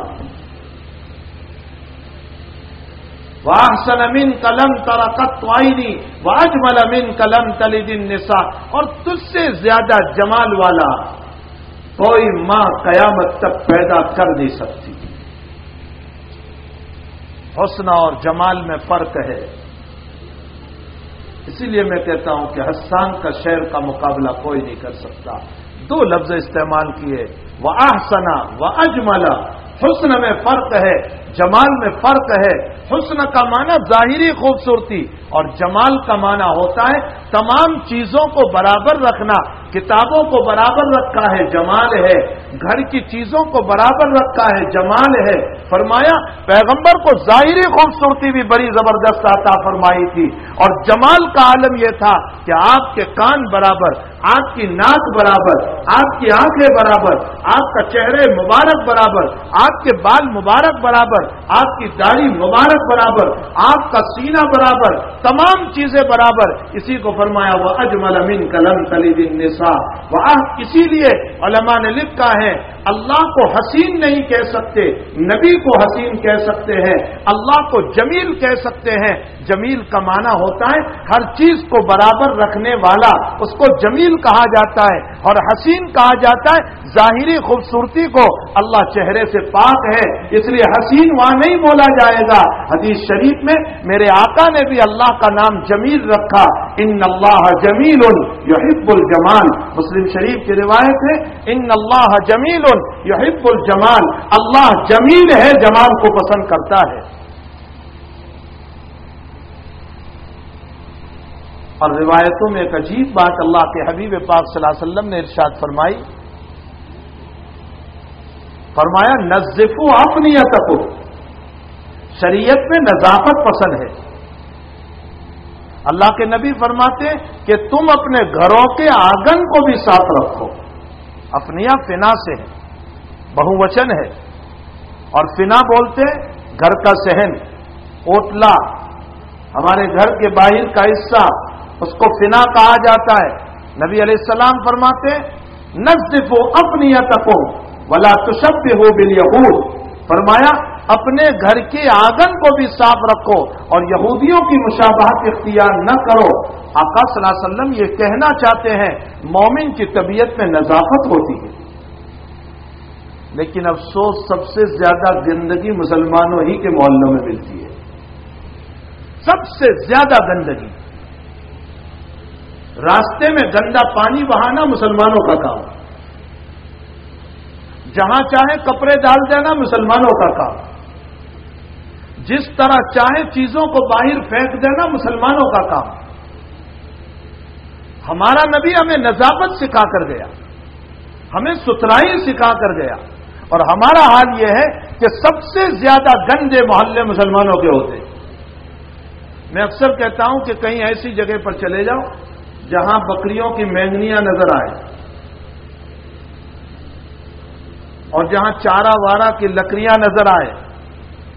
واحسن من کلم ترقت عینی واجمل من کلم تلد النساء اور تجھ سے زیادہ جمال والا کوئی ماں قیامت تک پیدا کر نہیں سکتی۔ حسن اور جمال میں فرق ہے۔ اسی لیے میں کہتا ہوں کہ حسان کا شعر کا مقابلہ کوئی نہیں کر سکتا۔ دو لفظ استعمال کیے۔ وہ آسنا وہ اجملا حسن میں فرق ہے۔ جمال میں فرق ہے۔ حسن کا معنی ظاہری خوبصورتی اور جمال کا معنی ہوتا ہے تمام چیزوں کو برابر رکھنا۔ کتابوں کو برابر رکھا ہے، جمال ہے۔ گھر کی چیزوں کو برابر رکھا ہے، جمال ہے۔ فرمایا، پیغمبر کو ظاہری خوبصورتی بھی بڑی زبردست عطا فرمائی تھی۔ اور جمال کا عالم یہ تھا کہ آپ کے کان برابر، آپ کی ناک برابر، آپ کی آنکھیں برابر، آپ کا چہرے مبارک برابر، آپ کے بال مبارک برابر آپ کی داڑھی مبارک برابر، آپ کا سینہ برابر، تمام چیزیں برابر، اسی کو فرمایا وہ اجمل امین کلم کلی دن نسا وہ اسی لیے علماء نے لکھا ہے، اللہ کو حسین نہیں کہہ سکتے، نبی کو حسین کہہ سکتے ہیں، اللہ کو جمیل کہہ سکتے ہیں۔ جمیل کا معنی ہوتا ہے، ہر چیز کو برابر رکھنے والا، اس کو جمیل کہا جاتا ہے اور حسین کہا جاتا ہے۔ ظاہری خوبصورتی کو اللہ چہرے سے پاک ہے، اس لیے حسین وہاں نہیں بولا جائے گا۔ حدیث شریف میں میرے آقا نے بھی اللہ کا نام جمیل رکھا۔ ان اللہ جمیل یحب الجمال۔ مسلم شریف کی روایت ہے، ان اللہ جمیل یحب الجمال۔ اللہ جمیل ہے، جمال کو پسند کرتا ہے۔ اور روایتوں میں ایک عجیب بات اللہ کے حبیب پاک صلی اللہ علیہ وسلم نے ارشاد فرمائی۔ فرمایا نزف اپنی کو شریعت میں نظافت پسند ہے. اللہ کے نبی فرماتے کہ تم اپنے گھروں کے آنگن کو بھی صاف رکھو. اپنیا فنا سے ہے. بہو وچن ہے. اور فنا بولتے گھر کا سہن اوٹلا ہمارے گھر کے باہر کا حصہ، اس کو فنا کہا جاتا ہے. نبی علیہ السلام فرماتے نزدف اپنی تکو ولا تشب ہو بل فرمایا، اپنے گھر کے آنگن کو بھی صاف رکھو اور یہودیوں کی مشابہت اختیار نہ کرو۔ آقا صلی اللہ علیہ وسلم یہ کہنا چاہتے ہیں، مومن کی طبیعت میں نظافت ہوتی ہے۔ لیکن افسوس، سب سے زیادہ گندگی مسلمانوں ہی کے محلوں میں ملتی ہے۔ سب سے زیادہ گندگی۔ راستے میں گندا پانی بہانا مسلمانوں کا کام۔ جہاں چاہے کپڑے ڈال دینا مسلمانوں کا کام۔ جس طرح چاہے چیزوں کو باہر پھینک دینا مسلمانوں کا کام۔ ہمارا نبی ہمیں نزاکت سکھا کر گیا۔ ہمیں ستھرائی سکھا کر گیا۔ اور ہمارا حال یہ ہے کہ سب سے زیادہ گندے محلے مسلمانوں کے ہوتے۔ میں اکثر کہتا ہوں کہ کہیں ایسی جگہ پر چلے جاؤ جہاں بکریوں کی مینگنیاں نظر آئے اور جہاں چارہ وارہ کی لکڑیاں نظر آئے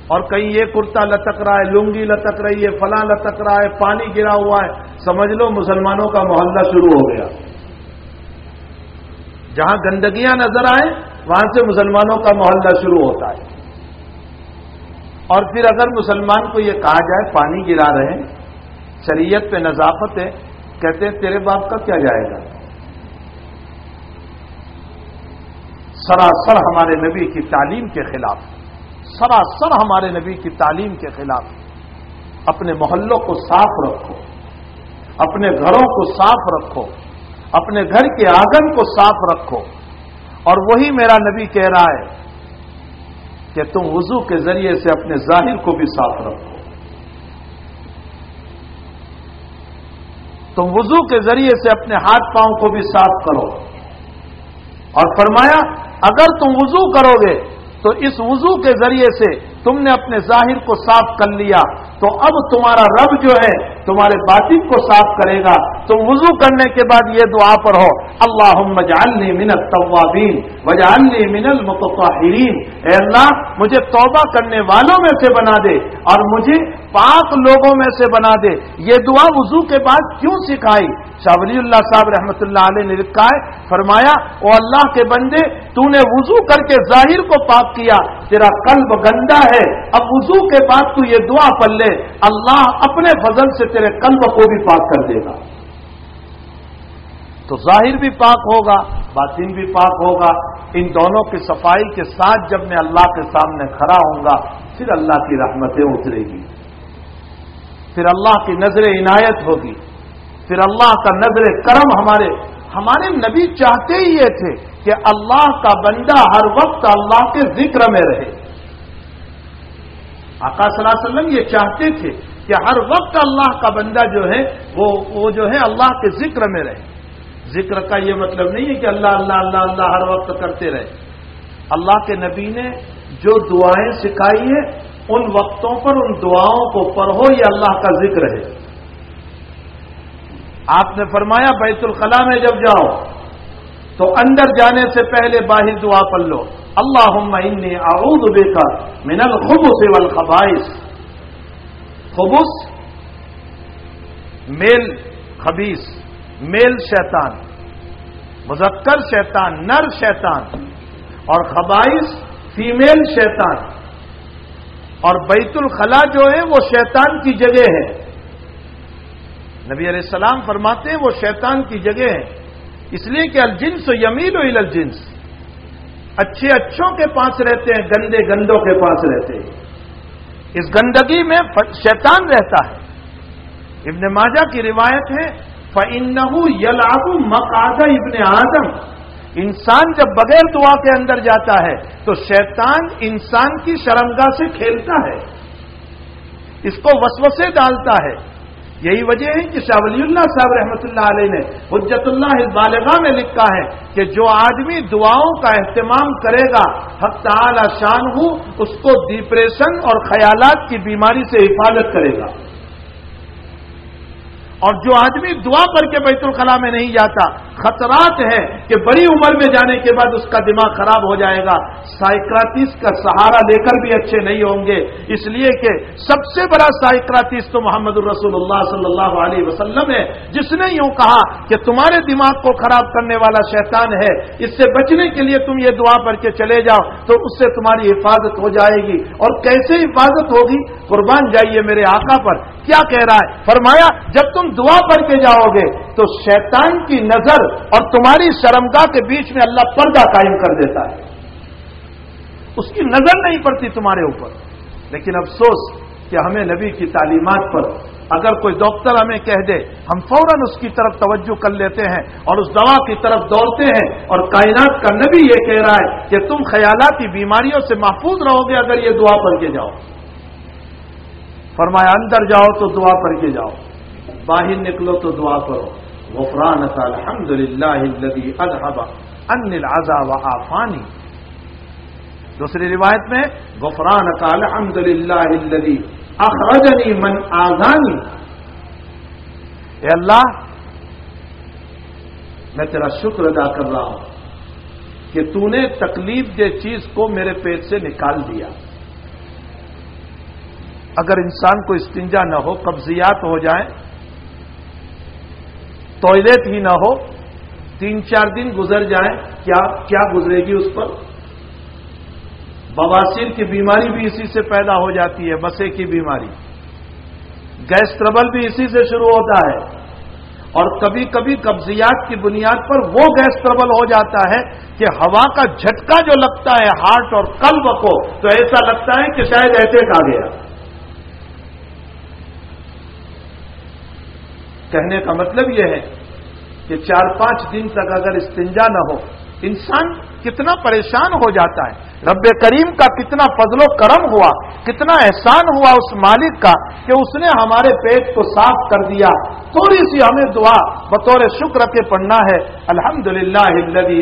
اور کہیں یہ کرتا لٹک رہا ہے، لنگی لٹک رہی ہے، فلاں لٹک رہا ہے، پانی گرا ہوا ہے، سمجھ لو مسلمانوں کا محلہ شروع ہو گیا۔ جہاں گندگیاں نظر آئیں وہاں سے مسلمانوں کا محلہ شروع ہوتا ہے۔ اور پھر اگر مسلمان کو یہ کہا جائے، پانی گرا رہے ہیں، شریعت پہ نظافت ہے، کہتے ہیں تیرے باپ کا کیا جائے گا؟ سراسر ہمارے نبی کی تعلیم کے خلاف، سراسر ہمارے نبی کی تعلیم کے خلاف اپنے محلوں کو صاف رکھو، اپنے گھروں کو صاف رکھو، اپنے گھر کے آنگن کو صاف رکھو۔ اور وہی میرا نبی کہہ رہا ہے کہ تم وضو کے ذریعے سے اپنے ظاہر کو بھی صاف رکھو۔ تم وضو کے ذریعے سے اپنے ہاتھ پاؤں کو بھی صاف کرو۔ اور فرمایا اگر تم وضو کرو گے تو اس وضو کے ذریعے سے تم نے اپنے ظاہر کو صاف کر لیا۔ تو اب تمہارا رب جو ہے، تمہارے باطن کو صاف کرے گا۔ تم وضو کرنے کے بعد یہ دعا پر ہو۔ اللہ مجالنی من التوابین وجالنی من المتطہرین۔ اے اللہ، مجھے توبہ کرنے والوں میں سے بنا دے اور مجھے پاک لوگوں میں سے بنا دے۔ یہ دعا وضو کے بعد کیوں سکھائی؟ شاہ ولی اللہ صاحب رحمۃ اللہ علیہ نے لکھا ہے، فرمایا، او اللہ کے بندے تو نے وضو کر کے ظاہر کو پاک کیا، تیرا قلب گندا ہے، اب وضو کے بعد تو یہ دعا پڑھ لے، اللہ اپنے فضل سے تیرے قلب کو بھی پاک کر دے گا۔ تو ظاہر بھی پاک ہوگا، باطن بھی پاک ہوگا، ان دونوں کی صفائی کے ساتھ جب میں اللہ کے سامنے کھڑا ہوں گا، پھر اللہ کی رحمتیں اترے گی۔ پھر اللہ کی نظر عنایت ہوگی۔ پھر اللہ کا نظر کرم ہمارے ہمارے نبی چاہتے ہی یہ تھے کہ اللہ کا بندہ ہر وقت اللہ کے ذکر میں رہے۔ آقا صلی اللہ علیہ وسلم یہ چاہتے تھے کہ ہر وقت اللہ کا بندہ جو ہے، وہ وہ جو ہے اللہ کے ذکر میں رہے۔ ذکر کا یہ مطلب نہیں ہے کہ اللہ اللہ اللہ اللہ ہر وقت کرتے رہے۔ اللہ کے نبی نے جو دعائیں سکھائی ہیں، ان وقتوں پر ان دعاؤں کو پڑھو، یہ اللہ کا ذکر ہے۔ آپ نے فرمایا بیت الخلاء میں جب جاؤ، تو اندر جانے سے پہلے باہر دعا پڑھ لو۔ اللہ انی اعوذ بے من الخبث والخبائث۔ خبث، میل خبیث، میل شیطان۔ مذکر شیطان، نر شیطان۔ اور خبائث، فیمیل شیطان۔ اور بیت الخلا جو ہے، وہ شیطان کی جگہ ہے۔ نبی علیہ السلام فرماتے ہیں وہ شیطان کی جگہ ہے۔ اس لیے کہ الجنس یمیل و الجنس۔ اچھے اچھوں کے پاس رہتے ہیں، گندے گندوں کے پاس رہتے ہیں۔ اس گندگی میں شیطان رہتا ہے۔ ابن ماجہ کی روایت ہے فن یلاب مقاد ابن آدم۔ انسان جب بغیر دعا کے اندر جاتا ہے، تو شیطان انسان کی شرمگاہ سے کھیلتا ہے۔ اس کو وسوسے ڈالتا ہے۔ یہی وجہ ہے کہ شاہ ولی اللہ صاحب رحمۃ اللہ علیہ نے حجت اللہ بالغاہ میں لکھا ہے کہ جو آدمی دعاؤں کا اہتمام کرے گا، حق تعالی شان ہوں اس کو ڈپریشن اور خیالات کی بیماری سے حفاظت کرے گا۔ اور جو آدمی دعا کر کے بیت الخلاء میں نہیں جاتا، خطرات ہے کہ بڑی عمر میں جانے کے بعد اس کا دماغ خراب ہو جائے گا۔ سائیکراتس کا سہارا لے کر بھی اچھے نہیں ہوں گے۔ اس لیے کہ سب سے بڑا سائیکراتس تو محمد الرسول اللہ صلی اللہ علیہ وسلم ہے۔ جس نے یوں کہا کہ تمہارے دماغ کو خراب کرنے والا شیطان ہے، اس سے بچنے کے لیے تم یہ دعا پڑھ کے چلے جاؤ تو اس سے تمہاری حفاظت ہو جائے گی۔ اور کیسے حفاظت ہوگی؟ قربان جائیے میرے آقا پر۔ کیا کہہ رہا ہے؟ فرمایا، جب تم دعا پڑھ کے جاؤ گے، تو شیطان کی نظر اور تمہاری شرمگاہ کے بیچ میں اللہ پردہ قائم کر دیتا ہے۔ اس کی نظر نہیں پڑتی تمہارے اوپر۔ لیکن افسوس کہ ہمیں نبی کی تعلیمات پر اگر کوئی ڈاکٹر ہمیں کہہ دے، ہم فوراً اس کی طرف توجہ کر لیتے ہیں اور اس دوا کی طرف دوڑتے ہیں اور کائنات کا نبی یہ کہہ رہا ہے کہ تم خیالاتی بیماریوں سے محفوظ رہو گے اگر یہ دعا پڑھ کے جاؤ۔ فرمایا، اندر جاؤ تو دعا پڑھ کے جاؤ۔ باہر نکلو تو دعا کرو۔ غفران الحمد للہ ان و آفانی دوسری روایت میں غفران الحمد للہ اخرجنی من آزانی اے اللہ، میں تیرا شکر ادا کر رہا ہوں کہ تو نے تکلیف دہ چیز کو میرے پیٹ سے نکال دیا۔ اگر انسان کو استنجا نہ ہو، قبضیات ہو جائیں ٹوائلٹ ہی نہ ہو، تین چار دن گزر جائیں، کیا کیا گزرے گی اس پر؟ بواسیر کی بیماری بھی اسی سے پیدا ہو جاتی ہے بسے کی بیماری۔ گیس ٹربل بھی اسی سے شروع ہوتا ہے۔ اور کبھی کبھی قبضیات کی بنیاد پر وہ گیس ٹربل ہو جاتا ہے کہ ہوا کا جھٹکا جو لگتا ہے، ہارٹ اور قلب کو، تو ایسا لگتا ہے کہ شاید ایسے آ گیا۔ کہنے کا مطلب یہ ہے کہ چار پانچ دن تک اگر استنجا نہ ہو، انسان کتنا پریشان ہو جاتا ہے۔ رب کریم کا کتنا فضل و کرم ہوا، کتنا احسان ہوا اس مالک کا کہ اس نے ہمارے پیٹ کو صاف کر دیا۔ تھوڑی سی ہمیں دعا، بطور شکر کے پڑھنا ہے۔ الحمد للہ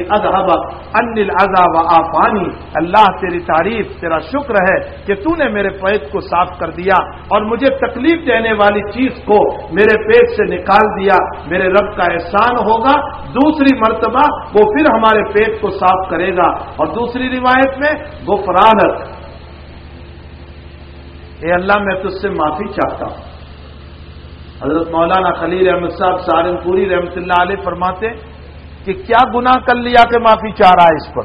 ادہب انل ازا و آفانی اللہ تیری تعریف، تیرا شکر ہے کہ تو نے میرے پیٹ کو صاف کر دیا اور مجھے تکلیف دینے والی چیز کو میرے پیٹ سے نکال دیا۔ میرے رب کا احسان ہوگا، دوسری مرتبہ وہ پھر ہمارے پیٹ کو صاف کرے گا۔ اور دوسری روایت میں گفرانت اے اللہ، میں تجھ سے معافی چاہتا ہوں۔ حضرت مولانا خلیل احمد صاحب سہارنپوری رحمت اللہ علیہ فرماتے کہ کیا گناہ کر لیا کہ معافی چاہ رہا ہے اس پر؟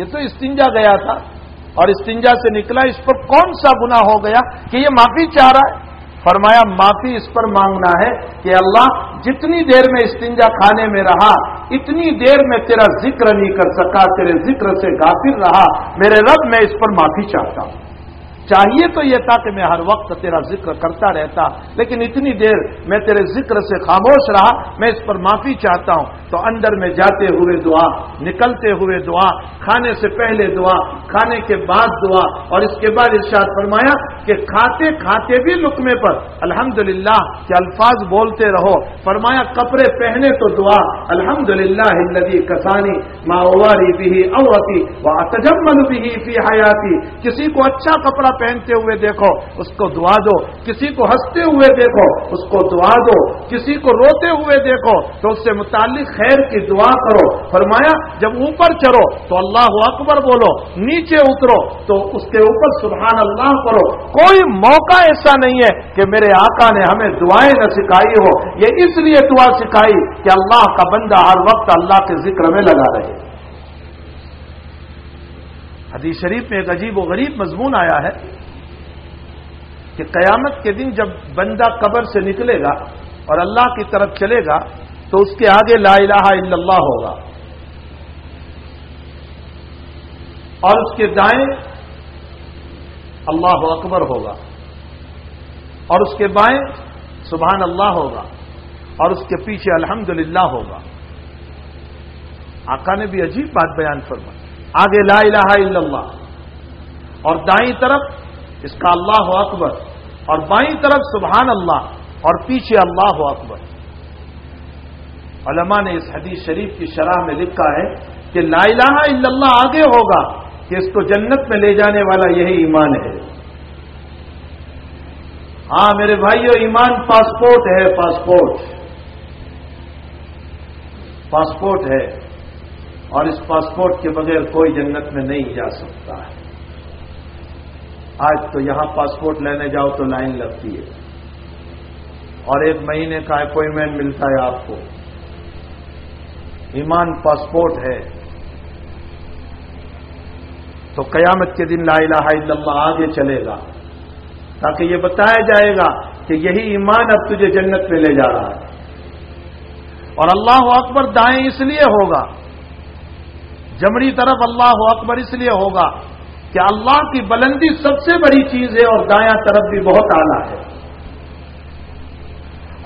یہ تو استنجا گیا تھا۔ اور استنجا سے نکلا، اس پر کون سا گنا ہو گیا کہ یہ معافی چاہ رہا ہے؟ فرمایا، معافی اس پر مانگنا ہے کہ اللہ جتنی دیر میں استنجا کھانے میں رہا، اتنی دیر میں تیرا ذکر نہیں کر سکا، تیرے ذکر سے غافل رہا، میرے رب میں اس پر معافی چاہتا ہوں۔ چاہیے تو یہ تھا کہ میں ہر وقت تیرا ذکر کرتا رہتا، لیکن اتنی دیر میں تیرے ذکر سے خاموش رہا، میں اس پر معافی چاہتا ہوں۔ تو اندر میں جاتے ہوئے دعا، نکلتے ہوئے دعا، کھانے سے پہلے دعا، کھانے کے بعد دعا، اور اس کے بعد ارشاد فرمایا کہ کھاتے کھاتے بھی لکمے پر۔ الحمد للہ کے الفاظ بولتے رہو۔ فرمایا کپڑے پہنے تو دعا۔ الحمد للہ کسانی ماواری بھی اوتی وہ تجمن بھی فی حیاتی۔ کسی کو اچھا کپڑا پہنتے ہوئے دیکھو، اس کو دعا دو۔ کسی کو ہنستے ہوئے دیکھو، اس کو دعا دو۔ کسی کو روتے ہوئے دیکھو، تو اس سے متعلق خیر کی دعا کرو۔ فرمایا، جب اوپر چڑھو، تو اللہ اکبر بولو، نیچے اترو، تو اس کے اوپر سبحان اللہ کرو۔ کوئی موقع ایسا نہیں ہے کہ میرے آقا نے ہمیں دعائیں نہ سکھائی ہو۔ یہ اس لیے دعا سکھائی کہ اللہ کا بندہ ہر وقت اللہ کے ذکر میں لگا رہے۔ حدیث شریف میں ایک عجیب و غریب مضمون آیا ہے کہ قیامت کے دن جب بندہ قبر سے نکلے گا اور اللہ کی طرف چلے گا تو اس کے آگے لا الہ الا اللہ ہوگا اور اس کے دائیں اللہ اکبر ہوگا اور اس کے بائیں سبحان اللہ ہوگا اور اس کے پیچھے الحمد ہوگا آقا نے بھی عجیب بات بیان فرمائی آگے لا الہ الا اللہ۔ اور دائیں طرف اس کا اللہ اکبر، اور بائیں طرف سبحان اللہ، اور پیچھے اللہ اکبر۔ علماء نے اس حدیث شریف کی شرح میں لکھا ہے کہ لا الہ الا اللہ آگے ہوگا کہ اس کو جنت میں لے جانے والا یہی ایمان ہے۔ ہاں میرے بھائیو، ایمان پاسپورٹ ہے، پاسپورٹ۔ پاسپورٹ ہے۔ اور اس پاسپورٹ کے بغیر کوئی جنت میں نہیں جا سکتا ہے۔ آج تو یہاں پاسپورٹ لینے جاؤ تو لائن لگتی ہے۔ اور ایک مہینے کا اپوائنٹمنٹ ملتا ہے آپ کو۔ ایمان پاسپورٹ ہے۔ تو قیامت کے دن لا الہ الا اللہ آگے چلے گا۔ تاکہ یہ بتایا جائے گا کہ یہی ایمان اب تجھے جنت میں لے جا رہا ہے۔ اور اللہ اکبر دائیں اس لیے ہوگا جمڑی طرف اللہ اکبر اس لیے ہوگا کہ اللہ کی بلندی سب سے بڑی چیز ہے اور دایاں طرف بھی بہت اعلیٰ ہے۔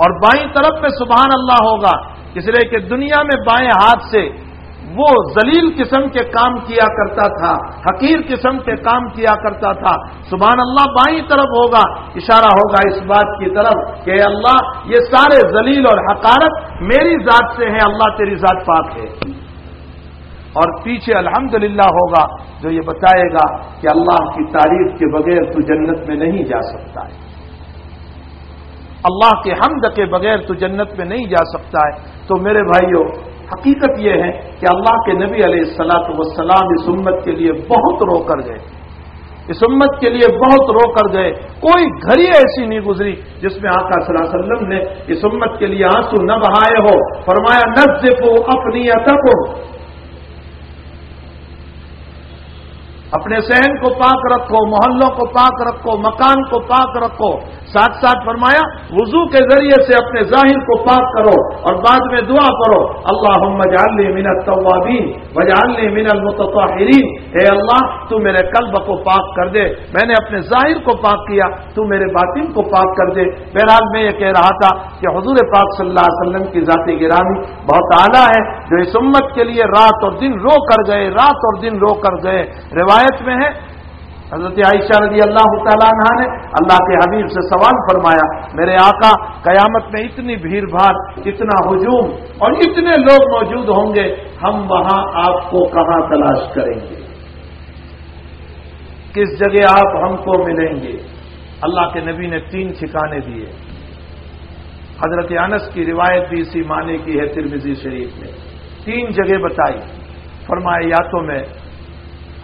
اور بائیں طرف میں سبحان اللہ ہوگا، اس لیے کہ دنیا میں بائیں ہاتھ سے وہ ذلیل قسم کے کام کیا کرتا تھا، حقیر قسم کے کام کیا کرتا تھا۔ سبحان اللہ بائیں طرف ہوگا، اشارہ ہوگا اس بات کی طرف کہ اللہ، یہ سارے ذلیل اور حقارت میری ذات سے ہیں، اللہ تیری ذات پاک ہے۔ اور پیچھے الحمدللہ ہوگا جو یہ بتائے گا کہ اللہ کی تعریف کے بغیر تو جنت میں نہیں جا سکتا ہے۔ اللہ کے حمد کے بغیر تو جنت میں نہیں جا سکتا ہے۔ تو میرے بھائیوں حقیقت یہ ہے کہ اللہ کے نبی علیہ السلاط وسلام اس امت کے لیے بہت رو کر گئے۔ اس امت کے لیے بہت رو کر گئے۔ کوئی گھڑی ایسی نہیں گزری جس میں آقا صلی اللہ علیہ وسلم نے اس امت کے لیے آنسو نہ بہائے ہو۔ فرمایا نزفو اپنی اتکو اپنے سہن کو پاک رکھو، محلوں کو پاک رکھو، مکان کو پاک رکھو۔ ساتھ ساتھ فرمایا، وضو کے ذریعے سے اپنے ظاہر کو پاک کرو اور بعد میں دعا کرو۔ اللہ جالنی من التوابین وجالنی من المتطہرین۔ اے اللہ، تو میرے قلب کو پاک کر دے۔ میں نے اپنے ظاہر کو پاک کیا، تو میرے باطن کو پاک کر دے۔ بہرحال میں یہ کہہ رہا تھا کہ حضور پاک صلی اللہ علیہ وسلم کی ذاتی گرامی بہت اعلیٰ ہے، جو اس امت کے لیے رات اور دن رو کر گئے، رات اور دن رو کر گئے۔ روایت میں ہے۔ حضرت عائشہ رضی اللہ تعالیٰ عنہ نے اللہ کے حبیب سے سوال فرمایا، میرے آقا، قیامت میں اتنی بھیڑ بھاڑ، اتنا ہجوم اور اتنے لوگ موجود ہوں گے، ہم وہاں آپ کو کہاں تلاش کریں گے؟ کس جگہ آپ ہم کو ملیں گے؟ اللہ کے نبی نے تین ٹھکانے دیے۔ حضرت انس کی روایت بھی اسی معنی کی ہے ترمیزی شریف میں۔ تین جگہ بتائی۔ فرمائے یا تو میں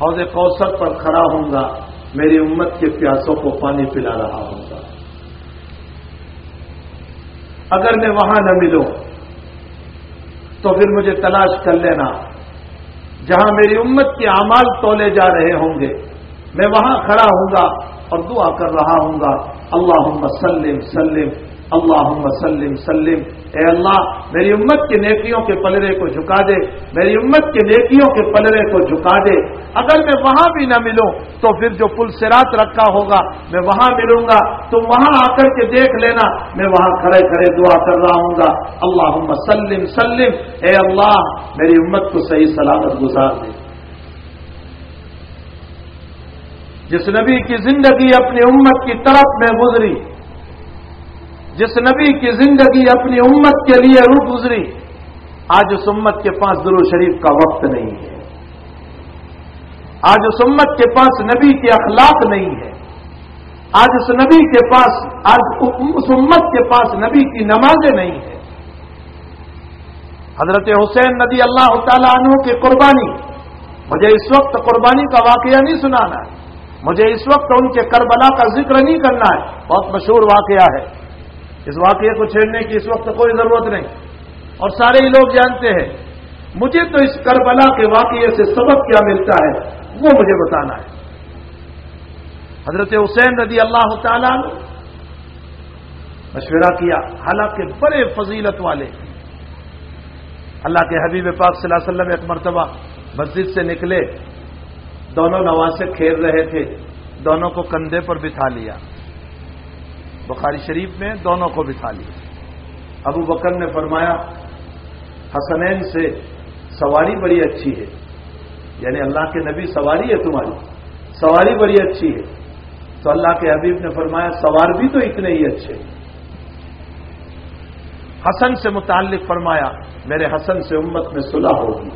حوض کوثر پر کھڑا ہوں گا، میری امت کے پیاسوں کو پانی پلا رہا ہوں گا۔ اگر میں وہاں نہ ملوں، تو پھر مجھے تلاش کر لینا۔ جہاں میری امت کے اعمال تولے جا رہے ہوں گے، میں وہاں کھڑا ہوں گا اور دعا کر رہا ہوں گا۔ اللہ سلم سلم اللہ سلم سلم اے اللہ، میری امت کے نیکیوں کے پلرے کو جھکا دے۔ میری امت کے نیکیوں کے پلرے کو جھکا دے۔ اگر میں وہاں بھی نہ ملوں تو پھر جو پل سرات رکھا ہوگا، میں وہاں ملوں گا۔ تو وہاں آ کر کے دیکھ لینا، میں وہاں کھڑے کھڑے دعا کر رہا ہوں گا۔ اللہ سلم سلم اے اللہ، میری امت کو صحیح سلامت گزار دے۔ جس نبی کی زندگی اپنی امت کی طرف میں گزری جس نبی کی زندگی اپنی امت کے لیے روح گزری، آج اس امت کے پاس درو شریف کا وقت نہیں ہے۔ آج اس امت کے پاس نبی کے اخلاق نہیں ہے۔ آج اس نبی کے پاس، آج اس امت کے پاس نبی کی نمازیں نہیں ہیں۔ حضرت حسین ندی اللہ تعالیٰ عنہ کی قربانی، مجھے اس وقت قربانی کا واقعہ نہیں سنانا ہے۔ مجھے اس وقت ان کے کربلا کا ذکر نہیں کرنا ہے۔ بہت مشہور واقعہ ہے۔ اس واقعے کو چھیڑنے کی اس وقت کوئی ضرورت نہیں۔ اور سارے ہی لوگ جانتے ہیں، مجھے تو اس کربلا کے واقعے سے سبق کیا ملتا ہے، وہ مجھے بتانا ہے۔ حضرت حسین رضی اللہ تعالیٰ نے مشورہ کیا، حالانکہ بڑے فضیلت والے۔ اللہ کے حبیب پاک صلی اللہ علیہ وسلم ایک مرتبہ مسجد سے نکلے، دونوں نوازے کھیل رہے تھے، دونوں کو کندھے پر بٹھا لیا۔ بخاری شریف میں دونوں کو بٹھا لیا۔ ابو بکر نے فرمایا، حسنین سے سواری بڑی اچھی ہے۔ یعنی اللہ کے نبی سواری ہے تمہاری۔ سواری بڑی اچھی ہے۔ تو اللہ کے حبیب نے فرمایا، سوار بھی تو اتنے ہی اچھے حسن سے متعلق فرمایا، میرے حسن سے امت میں صلح ہوگی۔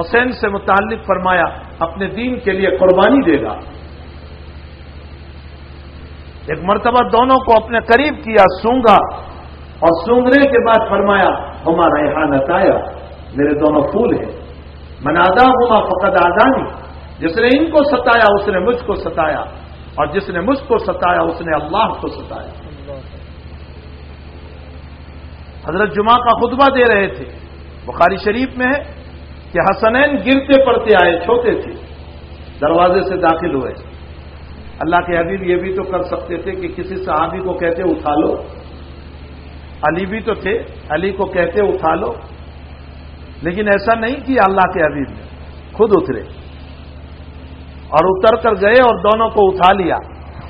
حسین سے متعلق فرمایا، اپنے دین کے لیے قربانی دے گا۔ ایک مرتبہ دونوں کو اپنے قریب کیا، سونگا، اور سونگنے کے بعد فرمایا ہمارا یہاں نتایا، میرے دونوں پھول ہیں۔ منادا ہما فقط آزانی جس نے ان کو ستایا، اس نے مجھ کو ستایا۔ اور جس نے مجھ کو ستایا، اس نے اللہ کو ستایا۔ حضرت جمعہ کا خطبہ دے رہے تھے۔ بخاری شریف میں ہے کہ حسنین گرتے پڑتے آئے، چھوٹے تھے۔ دروازے سے داخل ہوئے۔ اللہ کے حبیب یہ بھی تو کر سکتے تھے کہ کسی صحابی کو کہتے اٹھا لو۔ علی بھی تو تھے، علی کو کہتے اٹھا لو۔ لیکن ایسا نہیں کیا اللہ کے حبیب نے، خود اترے۔ اور اتر کر گئے اور دونوں کو اٹھا لیا۔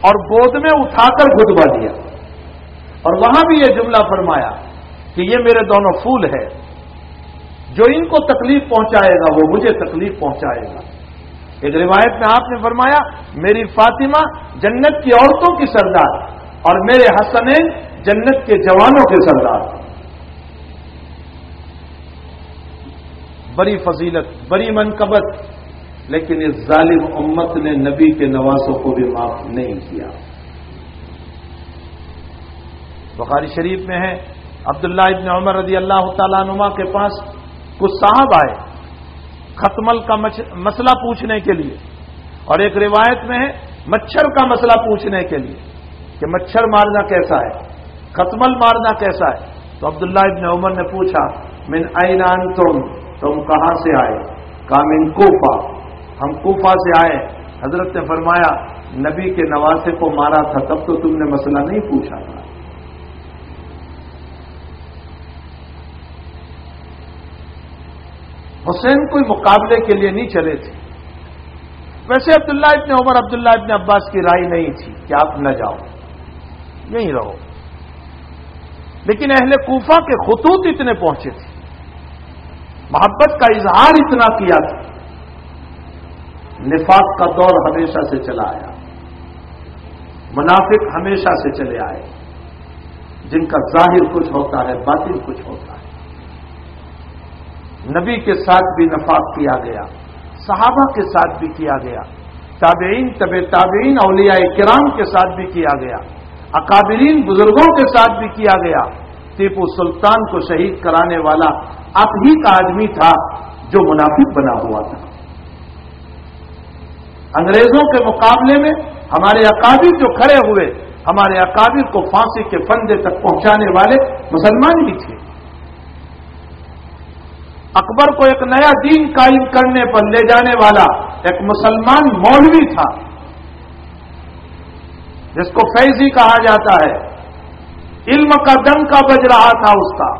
اور گود میں اٹھا کر گدبا دیا اور وہاں بھی یہ جملہ فرمایا کہ یہ میرے دونوں پھول ہے جو ان کو تکلیف پہنچائے گا، وہ مجھے تکلیف پہنچائے گا۔ ایک روایت میں آپ نے فرمایا، میری فاطمہ جنت کی عورتوں کی سردار اور میرے حسنین جنت کے جوانوں کے سردار۔ بڑی فضیلت، بڑی منقبت، لیکن اس ظالم امت نے نبی کے نوازوں کو بھی معاف نہیں کیا۔ بخاری شریف میں ہے، عبداللہ ابن عمر رضی اللہ تعالیٰ نما کے پاس کچھ صاحب آئے۔ ختمل کا مسئلہ پوچھنے کے لیے اور ایک روایت میں ہے مچھر کا مسئلہ پوچھنے کے لیے کہ مچھر مارنا کیسا ہے ختمل مارنا کیسا ہے؟ تو عبداللہ ابن عمر نے پوچھا، من اینان تم تم کہاں سے آئے؟ کامن کوفا ہم کوفا سے آئے۔ حضرت نے فرمایا، نبی کے نواسے کو مارا تھا، تب تو تم نے مسئلہ نہیں پوچھا تھا۔ حسین کوئی مقابلے کے لیے نہیں چلے تھے۔ ویسے عبداللہ ابن عمر، عبداللہ ابن عباس کی رائے نہیں تھی کہ آپ نہ جاؤ۔ یہیں رہو۔ لیکن اہل کوفہ کے خطوط اتنے پہنچے تھے۔ محبت کا اظہار اتنا کیا تھا۔ نفاق کا دور ہمیشہ سے چلا آیا۔ منافق ہمیشہ سے چلے آئے۔ جن کا ظاہر کچھ ہوتا ہے، باطن کچھ ہوتا ہے۔ نبی کے ساتھ بھی نفاق کیا گیا، صحابہ کے ساتھ بھی کیا گیا، تابعین طب تابعین، اولیاء کرام کے ساتھ بھی کیا گیا، اکابرین بزرگوں کے ساتھ بھی کیا گیا۔ ٹیپو سلطان کو شہید کرانے والا آپ ہی کا آدمی تھا جو منافق بنا ہوا تھا۔ انگریزوں کے مقابلے میں ہمارے اکابر جو کھڑے ہوئے، ہمارے اکابر کو پھانسی کے فندے تک پہنچانے والے مسلمان ہی تھے۔ اکبر کو ایک نیا دین قائم کرنے پر لے جانے والا ایک مسلمان مولوی تھا۔ جس کو فیضی کہا جاتا ہے۔ علم کا دن کا بج رہا تھا اس کا۔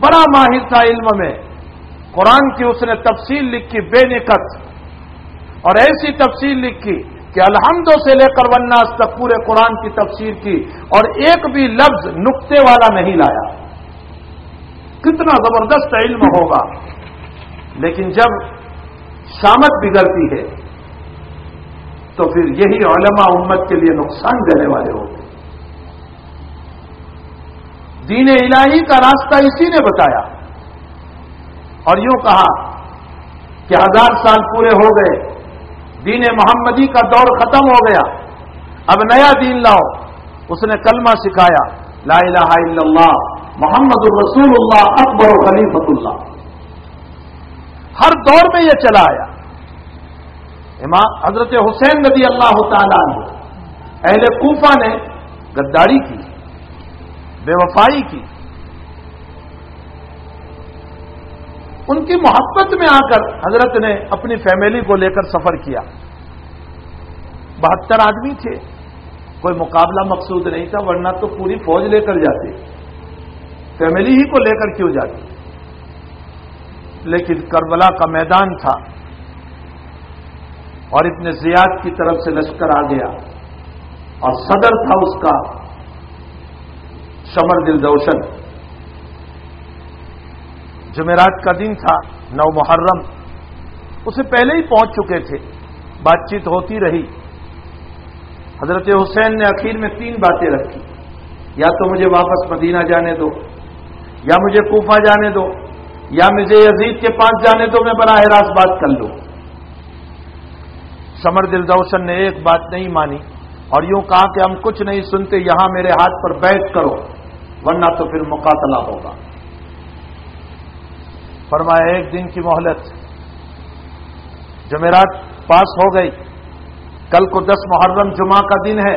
بڑا ماہر تھا علم میں۔ قرآن کی اس نے تفصیل لکھی بے نکت۔ اور ایسی تفصیل لکھی کہ الحمدوں سے لے کر وناس تک پورے قرآن کی تفسیر کی اور ایک بھی لفظ نقطے والا نہیں لایا۔ کتنا زبردست علم ہوگا۔ لیکن جب شامت بگڑتی ہے، تو پھر یہی علماء امت کے لیے نقصان دینے والے ہوتے دین الہی کا راستہ اسی نے بتایا۔ اور یوں کہا کہ ہزار سال پورے ہو گئے، دین محمدی کا دور ختم ہو گیا۔ اب نیا دین لاؤ۔ اس نے کلمہ سکھایا، لا الہ الا اللہ۔ محمد الرسول اللہ اکبر و خلیفت اللہ۔ ہر دور میں یہ چلا آیا۔ امام حضرت حسین نبی اللہ تعالیٰ نے اہل کوفہ نے غداری کی، بے وفائی کی۔ ان کی محبت میں آ کر حضرت نے اپنی فیملی کو لے کر سفر کیا۔ بہتر آدمی تھے۔ کوئی مقابلہ مقصود نہیں تھا، ورنہ تو پوری فوج لے کر جاتے۔ فیملی ہی کو لے کر کیوں جاتی؟ لیکن کربلا کا میدان تھا اور اتنے زیاد کی طرف سے لشکر آ گیا اور صدر تھا اس کا شمر دل دوشن۔ جمعرات کا دن تھا، نو محرم۔ اسے پہلے ہی پہنچ چکے تھے۔ بات چیت ہوتی رہی۔ حضرت حسین نے اخیر میں تین باتیں رکھی۔ یا تو مجھے واپس مدینہ جانے دو۔ یا مجھے کوفہ جانے دو، یا مجھے یزید کے پاس جانے دو، میں براہ راست بات کر لوں۔ سمر دل دوشن نے ایک بات نہیں مانی، اور یوں کہا کہ ہم کچھ نہیں سنتے، یہاں میرے ہاتھ پر بیٹھ کرو، ورنہ تو پھر مقاتلہ ہوگا۔ فرمایا، ایک دن کی مہلت۔ جمعرات پاس ہو گئی۔ کل کو دس محرم جمعہ کا دن ہے،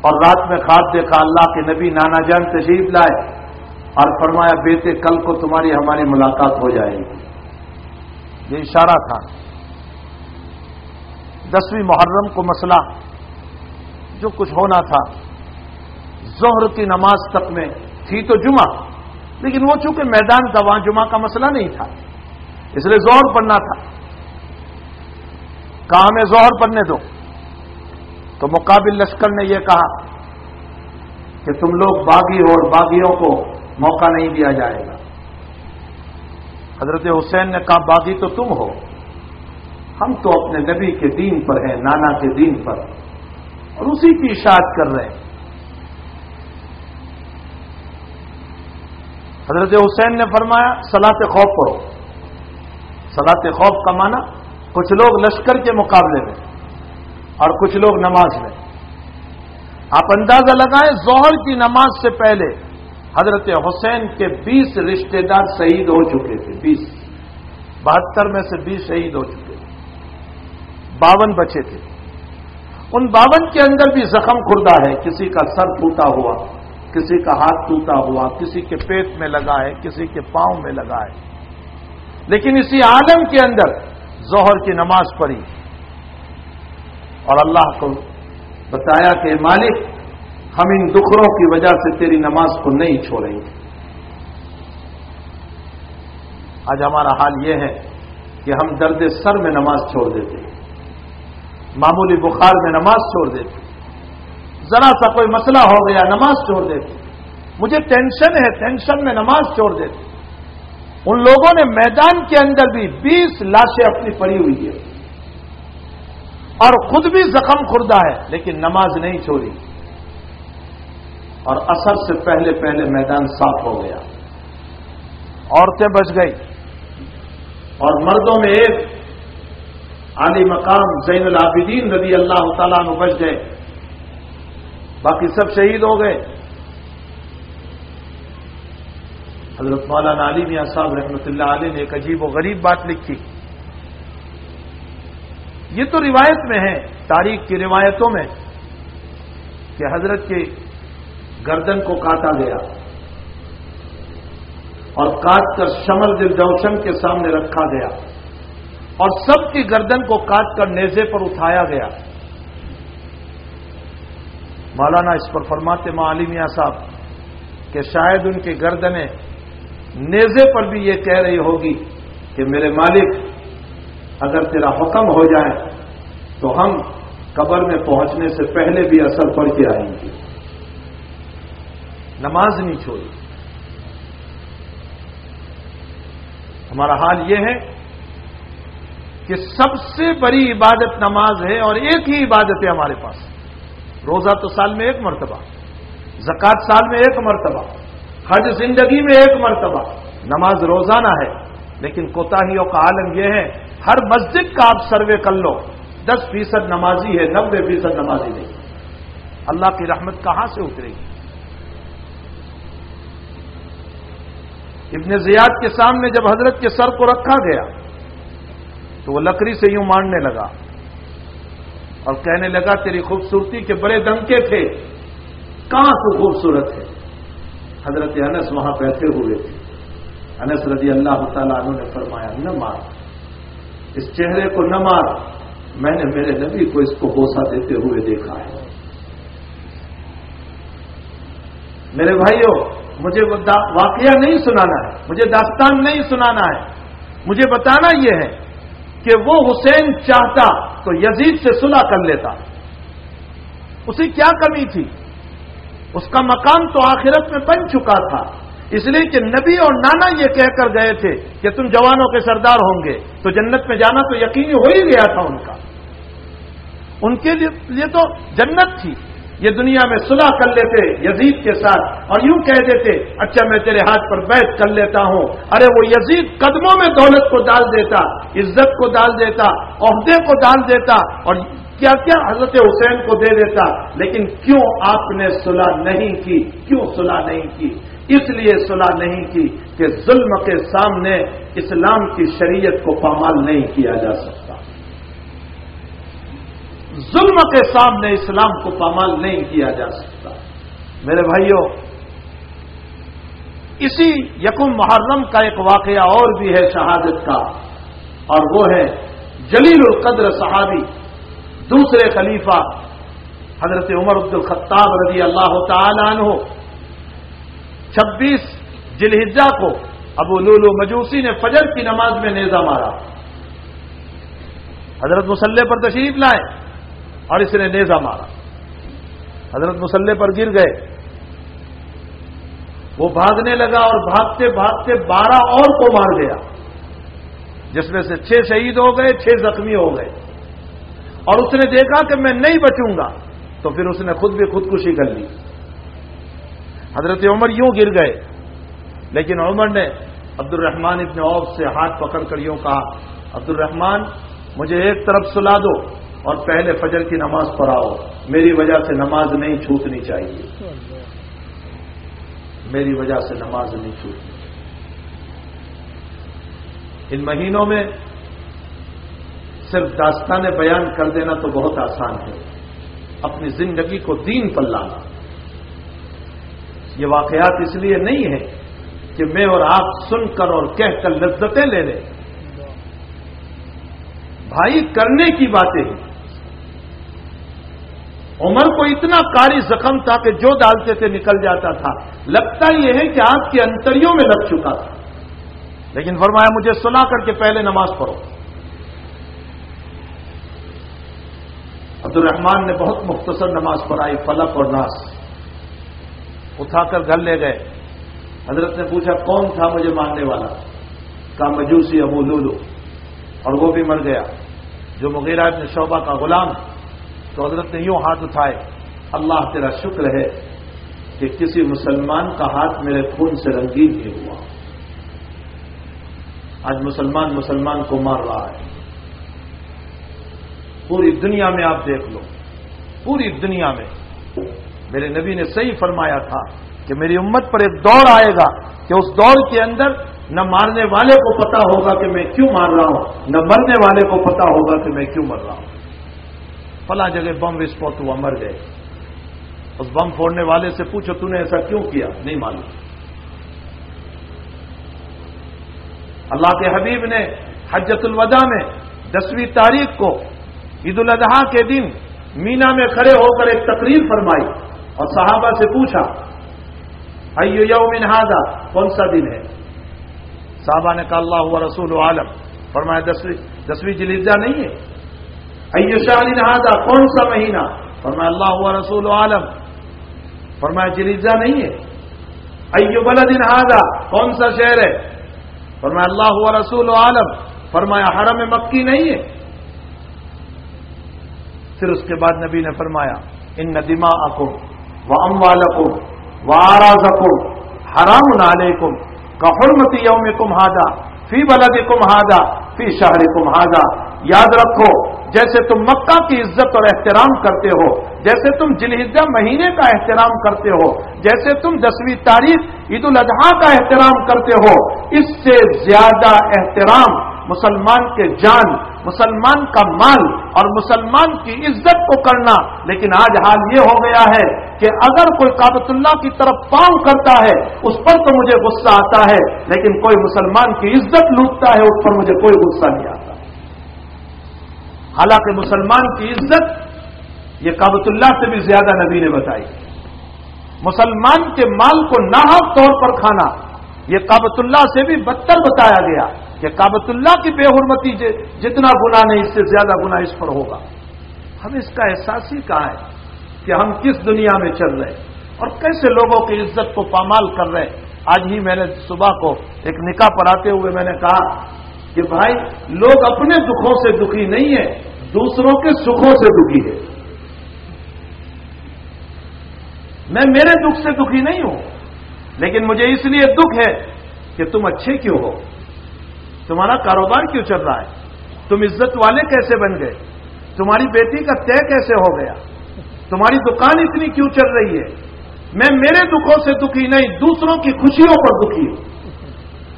اور رات میں خواب دیکھا، اللہ کے نبی نانا جان تشریف لائے۔ اور فرمایا، بیٹے، کل کو تمہاری ہماری ملاقات ہو جائے گی۔ یہ اشارہ تھا۔ دسویں محرم کو مسئلہ جو کچھ ہونا تھا۔ ظہر کی نماز تک میں تھی تو جمعہ، لیکن وہ چونکہ میدان تھا، وہاں جمعہ کا مسئلہ نہیں تھا۔ اس لیے زہر پڑھنا تھا۔ کہاں میں زہر پڑھنے دو۔ تو مقابل لشکر نے یہ کہا کہ تم لوگ باغی ہو اور باغیوں کو موقع نہیں دیا جائے گا۔ حضرت حسین نے کہا باغی تو تم ہو۔ ہم تو اپنے نبی کے دین پر ہیں، نانا کے دین پر۔ اور اسی کی اشاعت کر رہے ہیں۔ حضرت حسین نے فرمایا سلاط خوف پڑھو۔ سلاط خوف کا معنی، کچھ لوگ لشکر کے مقابلے میں اور کچھ لوگ نماز میں۔ آپ اندازہ لگائیں زہر کی نماز سے پہلے حضرت حسین کے بیس رشتہ دار شہید ہو چکے تھے، بیس۔ بہتر میں سے بیس شہید ہو چکے تھے۔ باون بچے تھے۔ ان باون کے اندر بھی زخم خوردہ ہے۔ کسی کا سر ٹوٹا ہوا، کسی کا ہاتھ ٹوٹا ہوا، کسی کے پیٹ میں لگا ہے، کسی کے پاؤں میں لگا ہے۔ لیکن اسی عالم کے اندر ظہر کی نماز پڑھی۔ اور اللہ کو بتایا کہ مالک ہم ان دکھروں کی وجہ سے تیری نماز کو نہیں چھوڑیں گے۔ آج ہمارا حال یہ ہے کہ ہم درد سر میں نماز چھوڑ دیتے ہیں۔ معمولی بخار میں نماز چھوڑ دیتے ذرا سا کوئی مسئلہ ہو گیا، نماز چھوڑ دیتے مجھے ٹینشن ہے، ٹینشن میں نماز چھوڑ دیتے ان لوگوں نے میدان کے اندر بھی بیس لاشیں اپنی پڑی ہوئی ہے اور خود بھی زخم خوردہ ہے، لیکن نماز نہیں چھوڑی۔ اور اثر سے پہلے پہلے میدان صاف ہو گیا۔ عورتیں بچ گئی اور مردوں میں ایک عالی مقام زین العابدین رضی اللہ تعالیٰ میں بچ گئے۔ باقی سب شہید ہو گئے۔ حضرت مولانا علی میاں صاحب رحمۃ اللہ علیہ نے ایک عجیب و غریب بات لکھی۔ یہ تو روایت میں ہے تاریخ کی روایتوں میں کہ حضرت کے گردن کو کاٹا گیا اور کاٹ کر شمل دل جوشن کے سامنے رکھا گیا اور سب کی گردن کو کاٹ کر نیزے پر اٹھایا گیا۔ مولانا اس پر فرماتے معالمیہ صاحب، کہ شاید ان کی گردنیں نیزے پر بھی یہ کہہ رہی ہوگی کہ میرے مالک، اگر تیرا حکم ہو جائے تو ہم قبر میں پہنچنے سے پہلے بھی اثر پڑ کے آئیں گے۔ نماز نہیں چھوڑی۔ ہمارا حال یہ ہے کہ سب سے بڑی عبادت نماز ہے اور ایک ہی عبادت ہے ہمارے پاس۔ روزہ تو سال میں ایک مرتبہ زکات سال میں ایک مرتبہ، حج زندگی میں ایک مرتبہ۔ نماز روزانہ ہے، لیکن کوتاہیوں کا عالم یہ ہے، ہر مسجد کا آپ سروے کر لو، دس فیصد نمازی ہے نبے فیصد نمازی نہیں۔ اللہ کی رحمت کہاں سے اترے گی؟ ابن زیاد کے سامنے جب حضرت کے سر کو رکھا گیا، تو وہ لکڑی سے یوں ماننے لگا اور کہنے لگا، تیری خوبصورتی کے بڑے دمکے تھے، کہاں تو خوبصورت ہے؟ حضرت انس وہاں بیٹھے ہوئے تھے۔ انس رضی اللہ تعالیٰ عنہ نے فرمایا، نہ مار، اس چہرے کو نہ مار، میں نے میرے نبی کو اس کو بوسا دیتے ہوئے دیکھا ہے۔ میرے بھائیوں مجھے واقعہ نہیں سنانا ہے، مجھے داستان نہیں سنانا ہے۔ مجھے بتانا یہ ہے کہ وہ حسین چاہتا تو یزید سے سلا کر لیتا۔ اسے کیا کمی تھی؟ اس کا مقام تو آخرت میں بن چکا تھا۔ اس لیے کہ نبی اور نانا یہ کہہ کر گئے تھے کہ تم جوانوں کے سردار ہوں گے۔ تو جنت میں جانا تو یقینی ہو ہی گیا تھا ان کا۔ ان کے لیے تو جنت تھی۔ یہ دنیا میں صلح کر لیتے یزید کے ساتھ اور یوں کہہ دیتے اچھا میں تیرے ہاتھ پر بیٹھ کر لیتا ہوں۔ ارے وہ یزید قدموں میں دولت کو ڈال دیتا، عزت کو ڈال دیتا، عہدے کو ڈال دیتا اور کیا کیا حضرت حسین کو دے دیتا، لیکن کیوں آپ نے صلح نہیں کی؟ کیوں صلح نہیں کی؟ اس لیے صلح نہیں کی کہ ظلم کے سامنے اسلام کی شریعت کو پامال نہیں کیا جا سکتا۔ ظلم کے سامنے اسلام کو پامال نہیں کیا جا سکتا۔ میرے بھائیوں اسی یکم محرم کا ایک واقعہ اور بھی ہے شہادت کا، اور وہ ہے جلیل القدر صحابی، دوسرے خلیفہ حضرت عمر عبد الخطاب رضی اللہ تعالی عنہ۔ چھبیس جلحجہ کو ابو لولو مجوسی نے فجر کی نماز میں نیزا مارا۔ حضرت مسلح پر تشریف لائے۔ اور اس نے نیزا مارا۔ حضرت مسلح پر گر گئے۔ وہ بھاگنے لگا اور بھاگتے بھاگتے بارہ اور کو مار گیا۔ جس میں سے چھ شہید ہو گئے، چھ زخمی ہو گئے۔ اور اس نے دیکھا کہ میں نہیں بچوں گا، تو پھر اس نے خود بھی خودکشی کر لی۔ حضرت عمر یوں گر گئے۔ لیکن عمر نے عبد الرحمان ابن عوف سے ہاتھ پکڑ کر یوں کہا عبد الرحمان مجھے ایک طرف سلا دو۔ اور پہلے فجر کی نماز پڑھاؤ۔ میری وجہ سے نماز نہیں چھوٹنی چاہیے۔ میری وجہ سے نماز نہیں چھوٹنی ان مہینوں میں صرف داستان بیان کر دینا تو بہت آسان ہے۔ اپنی زندگی کو دین پر لانا۔ یہ واقعات اس لیے نہیں ہے کہ میں اور آپ سن کر اور کہہ کر لذتیں لے لیں۔ بھائی کرنے کی باتیں ہیں۔ عمر کو اتنا کاری زخم تھا کہ جو ڈالتے تھے نکل جاتا تھا۔ لگتا یہ ہے کہ آپ کے انتریوں میں لگ چکا تھا۔ لیکن فرمایا، مجھے سنا کر کے پہلے نماز پڑھو۔ عبد الرحمان نے بہت مختصر نماز پڑھائی، فلک اور ناس اٹھا کر گھر لے گئے۔ حضرت نے پوچھا، کون تھا مجھے ماننے والا؟ کا مجوسی ابو لولو۔ اور وہ بھی مر گیا۔ جو مغیرہ ابن شعبہ کا غلام ہے۔ تو حضرت نے یوں ہاتھ اٹھائے، اللہ تیرا شکر ہے کہ کسی مسلمان کا ہاتھ میرے خون سے رنگین نہیں ہوا۔ آج مسلمان مسلمان کو مار رہا ہے۔ پوری دنیا میں آپ دیکھ لو۔ پوری دنیا میں میرے نبی نے صحیح فرمایا تھا کہ میری امت پر ایک دور آئے گا کہ اس دور کے اندر نہ مارنے والے کو پتا ہوگا کہ میں کیوں مار رہا ہوں، نہ مرنے والے کو پتا ہوگا کہ میں کیوں مر رہا ہوں۔ فلاں جگہ بم وسفوٹ ہوا، مر گئے۔ اس بم پھوڑنے والے سے پوچھو، تو نے ایسا کیوں کیا؟ نہیں معلوم۔ اللہ کے حبیب نے حجت الوداع میں دسویں تاریخ کو عید الاضحیٰ کے دن مینا میں کھڑے ہو کر ایک تقریر فرمائی اور صحابہ سے پوچھا، ایو یوم ہادا کون سا دن ہے؟ صحابہ نے کہا، اللہ ہوا رسول عالم۔ فرمایا، دسویں دسویں جلیزہ نہیں ہے؟ ایو شاہ کون سا مہینہ فرمایا اللہ ہوا رسول عالم. فرمایا جلیزہ نہیں ہے؟ ایو بلد ہادا کون سا شہر ہے؟ فرمایا اللہ ہوا رسول عالم. فرمایا حرم مکی نہیں ہے. پھر اس کے بعد نبی نے فرمایا ان ندیما اکم و ام والم وارازکم حرام علیکم. کا حرمتی یوم کم ہادا فی بلد کم ہادا فی شہر کم ہادا یاد رکھو جیسے تم مکہ کی عزت اور احترام کرتے ہو، جیسے تم جلحجہ مہینے کا احترام کرتے ہو، جیسے تم دسویں تاریخ عید الاضحیٰ کا احترام کرتے ہو، اس سے زیادہ احترام مسلمان کے جان، مسلمان کا مال اور مسلمان کی عزت کو کرنا۔ لیکن آج حال یہ ہو گیا ہے کہ اگر کوئی کابت اللہ کی طرف پاؤں کرتا ہے، اس پر تو مجھے غصہ آتا ہے، لیکن کوئی مسلمان کی عزت لوٹتا ہے، اس پر مجھے کوئی غصہ نہیں آتا۔ حالانکہ مسلمان کی عزت یہ کابت اللہ سے بھی زیادہ نبی نے بتائی۔ مسلمان کے مال کو ناحق طور پر کھانا، یہ کابت اللہ سے بھی بدتر بتایا گیا کہ کابت اللہ کی بے حرمتی جتنا گنا نہیں، اس سے زیادہ گنا اس پر ہوگا۔ ہم اس کا احساس ہی کہا ہے کہ ہم کس دنیا میں چل رہے اور کیسے لوگوں کی عزت کو پامال کر رہے آج ہی میں نے صبح کو ایک نکاح پر آتے ہوئے میں نے کہا کہ بھائی لوگ اپنے دکھوں سے دکھی نہیں ہے دوسروں کے سکھوں سے دکھی ہے میں میرے دکھ سے دکھی نہیں ہوں، لیکن مجھے اس لیے دکھ ہے کہ تم اچھے کیوں ہو؟ تمہارا کاروبار کیوں چل رہا ہے؟ تم عزت والے کیسے بن گئے؟ تمہاری بیٹی کا طے کیسے ہو گیا؟ تمہاری دکان اتنی کیوں چل رہی ہے؟ میں میرے دکھوں سے دکھی نہیں، دوسروں کی خوشیوں پر دکھی ہوں۔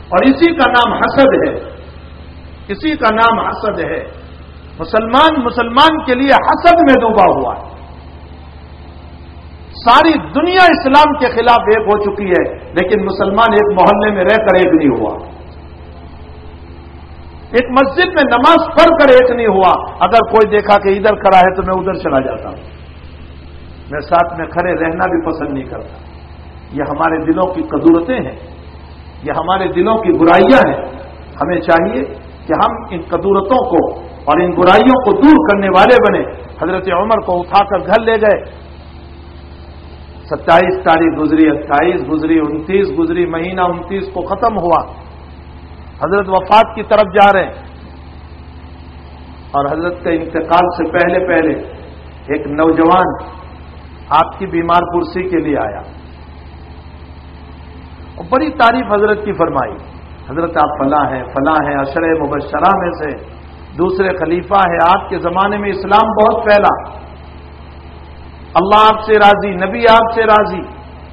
اور اسی کا نام حسد ہے۔ اسی کا نام حسد ہے۔ مسلمان مسلمان کے لیے حسد میں ڈوبا ہوا ہے۔ ساری دنیا اسلام کے خلاف ایک ہو چکی ہے، لیکن مسلمان ایک محلے میں رہ کر ایک نہیں ہوا۔ ایک مسجد میں نماز پڑھ کر ایک نہیں ہوا۔ اگر کوئی دیکھا کہ ادھر کھڑا ہے تو میں ادھر چلا جاتا ہوں۔ میں ساتھ میں کھڑے رہنا بھی پسند نہیں کرتا۔ یہ ہمارے دلوں کی قدورتیں ہیں۔ یہ ہمارے دلوں کی برائیاں ہیں۔ ہمیں چاہیے کہ ہم ان قدورتوں کو اور ان برائیوں کو دور کرنے والے بنے۔ حضرت عمر کو اٹھا کر گھر لے گئے۔ ستائیس تاریخ گزری، اٹھائیس گزری، انتیس گزری، مہینہ انتیس کو ختم ہوا۔ حضرت وفات کی طرف جا رہے ہیں۔ اور حضرت کے انتقال سے پہلے پہلے ایک نوجوان آپ کی بیمار کرسی کے لیے آیا۔ اور بڑی تعریف حضرت کی فرمائی۔ حضرت آپ فلاں ہیں فلاں ہیں اشر مبشرہ میں سے دوسرے خلیفہ ہے آپ کے زمانے میں اسلام بہت پھیلا۔ اللہ آپ سے راضی، نبی آپ سے راضی۔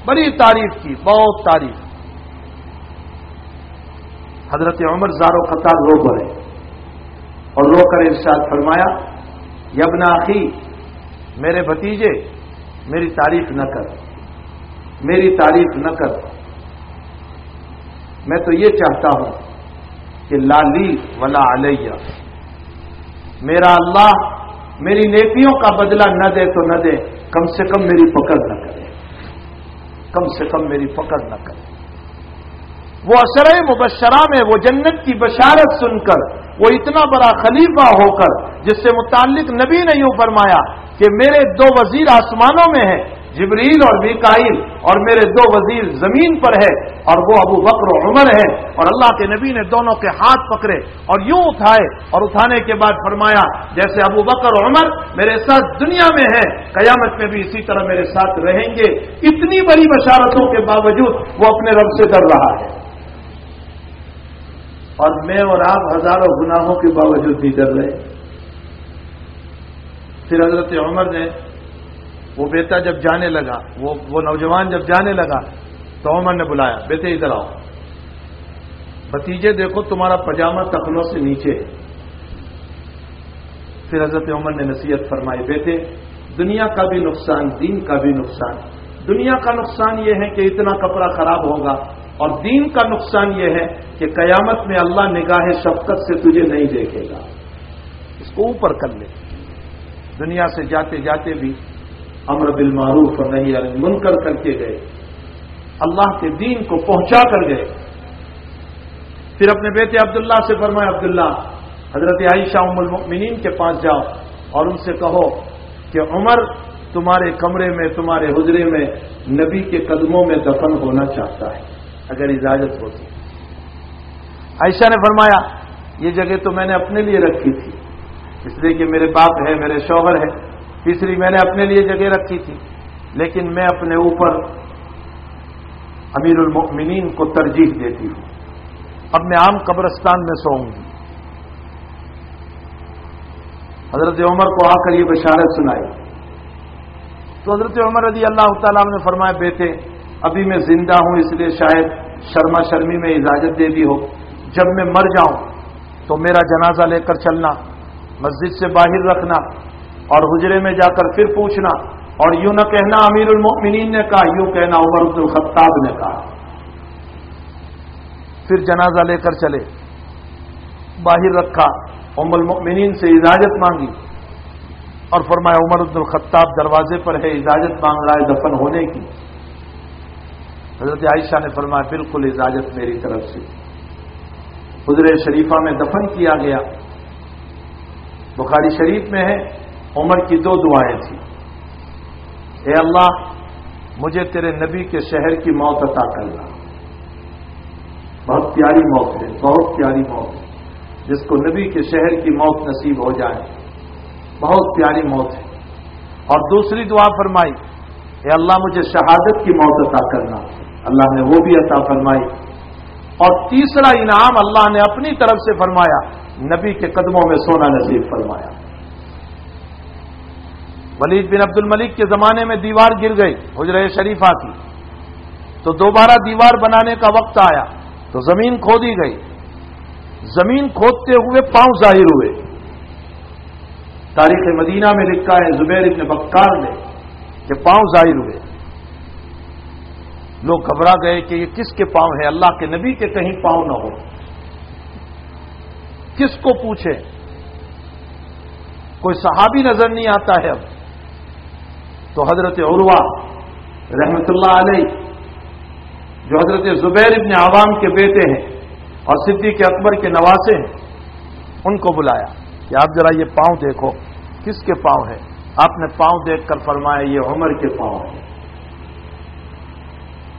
بڑی تعریف کی، بہت تعریف۔ حضرت عمر زارو قطار رو پڑے۔ اور رو کر ارشاد فرمایا یبنا آخی، میرے بھتیجے، میری تعریف نہ کر۔ میری تعریف نہ کر۔ میں تو یہ چاہتا ہوں کہ لالی ولا علیہ۔ میرا اللہ میری نیکیوں کا بدلہ نہ دے تو نہ دے، کم سے کم میری پکڑ نہ کرے۔ کم سے کم میری پکڑ نہ کرے۔ وہ اثر مبشرہ میں وہ جنت کی بشارت سن کر، وہ اتنا بڑا خلیفہ ہو کر، جس سے متعلق نبی نے یوں فرمایا کہ میرے دو وزیر آسمانوں میں ہیں۔ جبریل اور میکائل اور میرے دو وزیر زمین پر ہے اور وہ ابو بکر و عمر ہے اور اللہ کے نبی نے دونوں کے ہاتھ پکڑے اور یوں اٹھائے اور اٹھانے کے بعد فرمایا، جیسے ابو بکر و عمر میرے ساتھ دنیا میں ہے قیامت میں بھی اسی طرح میرے ساتھ رہیں گے۔ اتنی بڑی بشارتوں کے باوجود وہ اپنے رب سے ڈر رہا ہے۔ اور میں اور آپ ہزاروں گناہوں کے باوجود بھی ڈر رہے۔ پھر حضرت عمر نے وہ بیٹا جب جانے لگا، وہ وہ نوجوان جب جانے لگا، تو عمر نے بلایا، بیٹے ادھر آؤ۔ بتیجے دیکھو تمہارا پجامہ تخنوں سے نیچے۔ ہے پھر حضرت عمر نے نصیحت فرمائی، بیٹے، دنیا کا بھی نقصان، دین کا بھی نقصان۔ دنیا کا نقصان یہ ہے کہ اتنا کپڑا خراب ہوگا، اور دین کا نقصان یہ ہے کہ قیامت میں اللہ نگاہ شفقت سے تجھے نہیں دیکھے گا۔ اس کو اوپر کر لے۔ دنیا سے جاتے جاتے بھی امر بالمعروف اور نہیں منکر کر کے گئے۔ اللہ کے دین کو پہنچا کر گئے۔ پھر اپنے بیٹے عبداللہ سے فرمائے عبداللہ، حضرت عائشہ ام المؤمنین کے پاس جاؤ اور ان سے کہو کہ عمر تمہارے کمرے میں، تمہارے حجرے میں نبی کے قدموں میں دفن ہونا چاہتا ہے۔ اگر اجازت ہوتی۔ عائشہ نے فرمایا، یہ جگہ تو میں نے اپنے لیے رکھی تھی۔ اس لیے کہ میرے باپ ہے میرے شوہر ہے تیسری میں نے اپنے لیے جگہ رکھی تھی۔ لیکن میں اپنے اوپر امیر المؤمنین کو ترجیح دیتی ہوں۔ اب میں عام قبرستان میں سوؤں گی۔ حضرت عمر کو آ کر یہ بشارت سنائی۔ تو حضرت عمر رضی اللہ تعالیٰ نے فرمایا، بیٹے، ابھی میں زندہ ہوں، اس لیے شاید شرما شرمی میں اجازت دے دی ہو۔ جب میں مر جاؤں تو میرا جنازہ لے کر چلنا، مسجد سے باہر رکھنا اور حجرے میں جا کر پھر پوچھنا، اور یوں نہ کہنا امیر المؤمنین نے کہا، یوں کہنا عمر عبد الخطاب نے کہا۔ پھر جنازہ لے کر چلے، باہر رکھا، ام المؤمنین سے اجازت مانگی۔ اور فرمایا، عمر عبد الخطاب دروازے پر ہے، اجازت مانگ رہا ہے دفن ہونے کی۔ حضرت عائشہ نے فرمایا، بالکل اجازت میری طرف سے۔ حضر شریفہ میں دفن کیا گیا۔ بخاری شریف میں ہے عمر کی دو دعائیں تھیں۔ اے اللہ، مجھے تیرے نبی کے شہر کی موت عطا کرنا بہت پیاری موت ہے، بہت پیاری موت ہے۔ جس کو نبی کے شہر کی موت نصیب ہو جائے۔ بہت پیاری موت ہے۔ اور دوسری دعا فرمائی، اے اللہ، مجھے شہادت کی موت عطا کرنا۔ اللہ نے وہ بھی عطا فرمائی۔ اور تیسرا انعام اللہ نے اپنی طرف سے فرمایا، نبی کے قدموں میں سونا نصیب فرمایا۔ ولید بن عبد الملک کے زمانے میں دیوار گر گئی حجر شریفہ کی۔ تو دوبارہ دیوار بنانے کا وقت آیا، تو زمین کھودی گئی۔ زمین کھودتے ہوئے پاؤں ظاہر ہوئے۔ تاریخ مدینہ میں لکھا ہے، زبیر ابن بکار نے کہ پاؤں ظاہر ہوئے۔ لوگ گھبرا گئے کہ یہ کس کے پاؤں ہے اللہ کے نبی کے کہیں پاؤں نہ ہو۔ کس کو پوچھے کوئی صحابی نظر نہیں آتا ہے اب۔ تو حضرت عروا رحمت اللہ علیہ، جو حضرت زبیر ابن عوام کے بیٹے ہیں اور صدیق اکبر کے نواسے ہیں، ان کو بلایا۔ کہ آپ ذرا یہ پاؤں دیکھو، کس کے پاؤں ہے؟ آپ نے پاؤں دیکھ کر فرمایا، یہ عمر کے پاؤں ہیں۔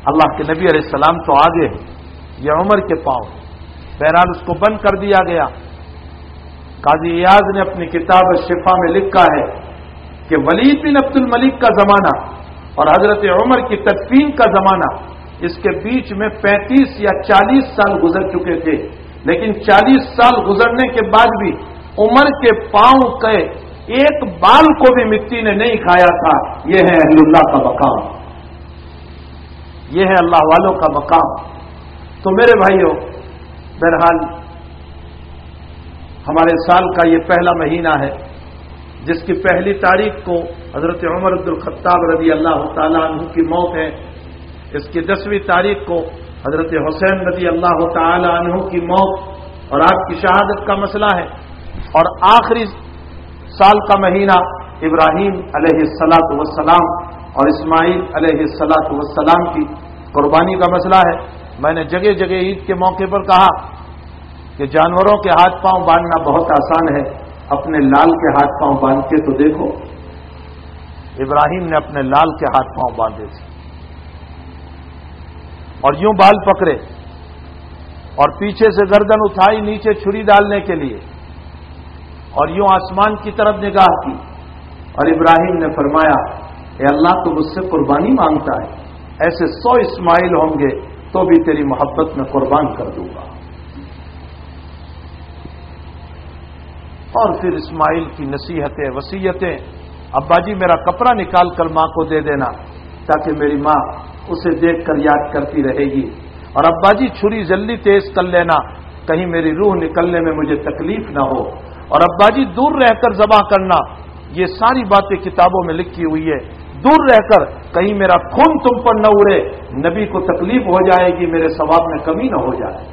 اللہ کے نبی علیہ السلام تو آگے ہیں، یہ عمر کے پاؤں بہرحال اس کو بند کر دیا گیا۔ قاضی ایاز نے اپنی کتاب شفا میں لکھا ہے کہ ولید بن عبد الملک کا زمانہ اور حضرت عمر کی تدفین کا زمانہ اس کے بیچ میں پینتیس یا چالیس سال گزر چکے تھے۔ لیکن چالیس سال گزرنے کے بعد بھی عمر کے پاؤں کے ایک بال کو بھی مٹی نے نہیں کھایا تھا۔ یہ ہے اہل اللہ کا مقام۔ یہ ہے اللہ والوں کا مقام۔ تو میرے بھائیوں بہرحال ہمارے سال کا یہ پہلا مہینہ ہے۔ جس کی پہلی تاریخ کو حضرت عمر عبد الخطاب رضی اللہ تعالیٰ عنہ کی موت ہے، اس کی دسویں تاریخ کو حضرت حسین رضی اللہ تعالی عنہ کی موت اور آپ کی شہادت کا مسئلہ ہے۔ اور آخری سال کا مہینہ ابراہیم علیہ السلاط وسلام اور اسماعیل علیہ السلاط وسلام کی قربانی کا مسئلہ ہے۔ میں نے جگہ جگہ عید کے موقع پر کہا کہ جانوروں کے ہاتھ پاؤں باندھنا بہت آسان ہے۔ اپنے لال کے ہاتھ پاؤں باندھ کے تو دیکھو۔ ابراہیم نے اپنے لال کے ہاتھ پاؤں باندھے تھے۔ اور یوں بال پکڑے۔ اور پیچھے سے گردن اٹھائی نیچے چھری ڈالنے کے لیے۔ اور یوں آسمان کی طرف نگاہ کی۔ اور ابراہیم نے فرمایا اے اللہ تو مجھ سے قربانی مانگتا ہے۔ ایسے سو اسماعیل ہوں گے تو بھی تیری محبت میں قربان کر دوں گا۔ اور پھر اسماعیل کی نصیحتیں وسیعتیں ابا جی میرا کپڑا نکال کر ماں کو دے دینا تاکہ میری ماں اسے دیکھ کر یاد کرتی رہے گی۔ اور ابا جی چھری جلدی تیز کر لینا، کہیں میری روح نکلنے میں مجھے تکلیف نہ ہو۔ اور ابا جی دور رہ کر ذبح کرنا، یہ ساری باتیں کتابوں میں لکھی ہوئی ہے دور رہ کر کہیں میرا خون تم پر نہ اڑے، نبی کو تکلیف ہو جائے گی، میرے ثواب میں کمی نہ ہو جائے۔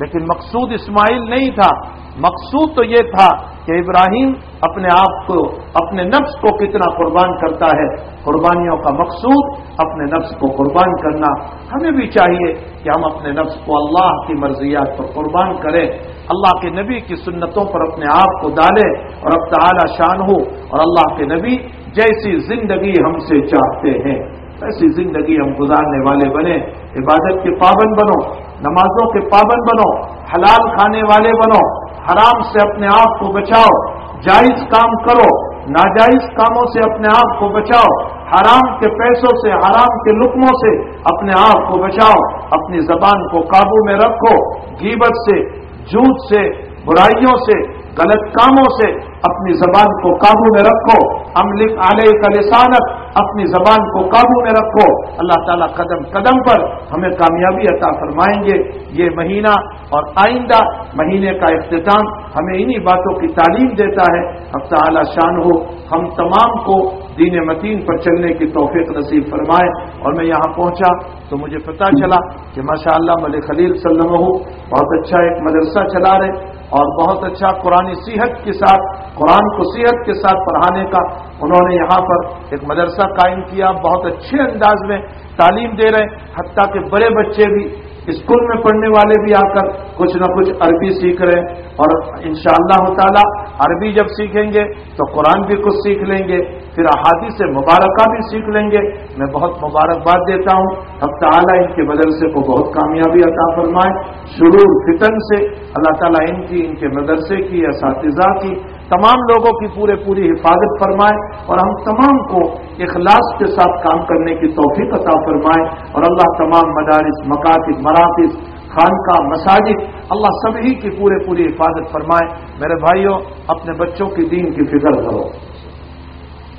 لیکن مقصود اسماعیل نہیں تھا۔ مقصود تو یہ تھا کہ ابراہیم اپنے آپ کو، اپنے نفس کو کتنا قربان کرتا ہے۔ قربانیوں کا مقصود اپنے نفس کو قربان کرنا۔ ہمیں بھی چاہیے کہ ہم اپنے نفس کو اللہ کی مرضیات پر قربان کریں۔ اللہ کے نبی کی سنتوں پر اپنے آپ کو ڈالیں اور اب تعالی شان ہو اور اللہ کے نبی جیسی زندگی ہم سے چاہتے ہیں۔ ایسی زندگی ہم گزارنے والے بنے، عبادت کے پابند بنو، نمازوں کے پابند بنو، حلال کھانے والے بنو، حرام سے اپنے آپ کو بچاؤ، جائز کام کرو، ناجائز کاموں سے اپنے آپ کو بچاؤ، حرام کے پیسوں سے، حرام کے لکموں سے اپنے آپ کو بچاؤ، اپنی زبان کو قابو میں رکھو گیبت سے، جھوٹ سے، برائیوں سے، غلط کاموں سے اپنی زبان کو قابو میں رکھو۔ املک علیہ کا لسانت اپنی زبان کو قابو میں رکھو۔ اللہ تعالیٰ قدم قدم پر ہمیں کامیابی عطا فرمائیں گے۔ یہ مہینہ اور آئندہ مہینے کا اختتام ہمیں انہی باتوں کی تعلیم دیتا ہے۔ اب تعالیٰ شان ہو۔ ہم تمام کو دین متین پر چلنے کی توفیق نصیب فرمائے۔ اور میں یہاں پہنچا تو مجھے پتا چلا کہ ماشاء اللہ ملک خلیل صلی اللہ بہت اچھا ایک مدرسہ چلا رہے۔ اور بہت اچھا قرآن صحت کے ساتھ، قرآن کو صحت کے ساتھ پڑھانے کا انہوں نے یہاں پر ایک مدرسہ قائم کیا، بہت اچھے انداز میں تعلیم دے رہے حتیٰ کہ بڑے بچے بھی، اسکول میں پڑھنے والے بھی آ کر کچھ نہ کچھ عربی سیکھ رہے ہیں اور ان شاء اللہ تعالیٰ، عربی جب سیکھیں گے تو قرآن بھی کچھ سیکھ لیں گے۔ پھر احادی سے مبارکہ بھی سیکھ لیں گے۔ میں بہت مبارکباد دیتا ہوں۔ اب تعالیٰ ان کے مدرسے کو بہت کامیابی عطا فرمائے۔ شروع فتن سے اللہ تعالیٰ ان کی، ان کے مدرسے کی، اساتذہ کی، تمام لوگوں کی پورے، پوری حفاظت فرمائے اور ہم تمام کو اخلاص کے ساتھ کام کرنے کی توفیق عطا فرمائے۔ اور اللہ تمام مدارس، مکاتب، مراکز، خانقاہ، مساجد، اللہ سبھی کی پورے، پوری حفاظت فرمائے۔ میرے بھائیوں، اپنے بچوں کی دین کی فکر کرو۔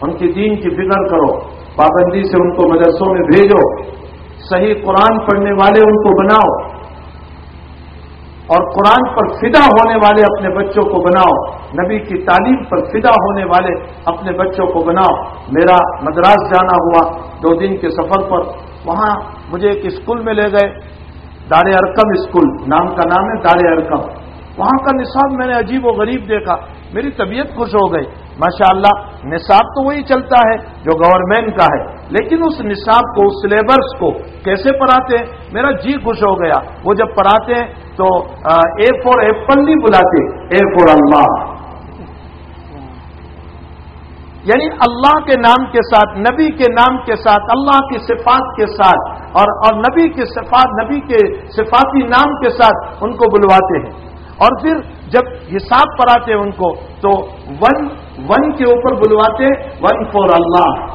ان کی دین کی فکر کرو، پابندی سے ان کو مدرسوں میں بھیجو، صحیح قرآن پڑھنے والے ان کو بناؤ، اور قرآن پر فدا ہونے والے اپنے بچوں کو بناؤ، نبی کی تعلیم پر فدا ہونے والے اپنے بچوں کو بناؤ۔ میرا مدراس جانا ہوا دو دن کے سفر پر، وہاں مجھے ایک اسکول میں لے گئے، دار ارکم اسکول، نام کا نام ہے دار ارکم۔ وہاں کا نصاب میں نے عجیب و غریب دیکھا، میری طبیعت خوش ہو گئی۔ ماشاء اللہ نصاب تو وہی چلتا ہے جو گورنمنٹ کا ہے۔ لیکن اس نصاب کو، اس سلیبس کو کیسے پڑھاتے ہیں؟ میرا جی خوش ہو گیا۔ وہ جب پڑھاتے ہیں تو اے فور ایپل نہیں بلاتے۔ اے فور اللہ یعنی اللہ کے نام کے ساتھ، نبی کے نام کے ساتھ، اللہ کی صفات کے ساتھ اور اور نبی کے صفات، نبی کے صفاتی نام کے ساتھ ان کو بلواتے ہیں۔ اور پھر جب حساب پر آتے ان کو، تو ون ون کے اوپر بلواتے ون فور اللہ۔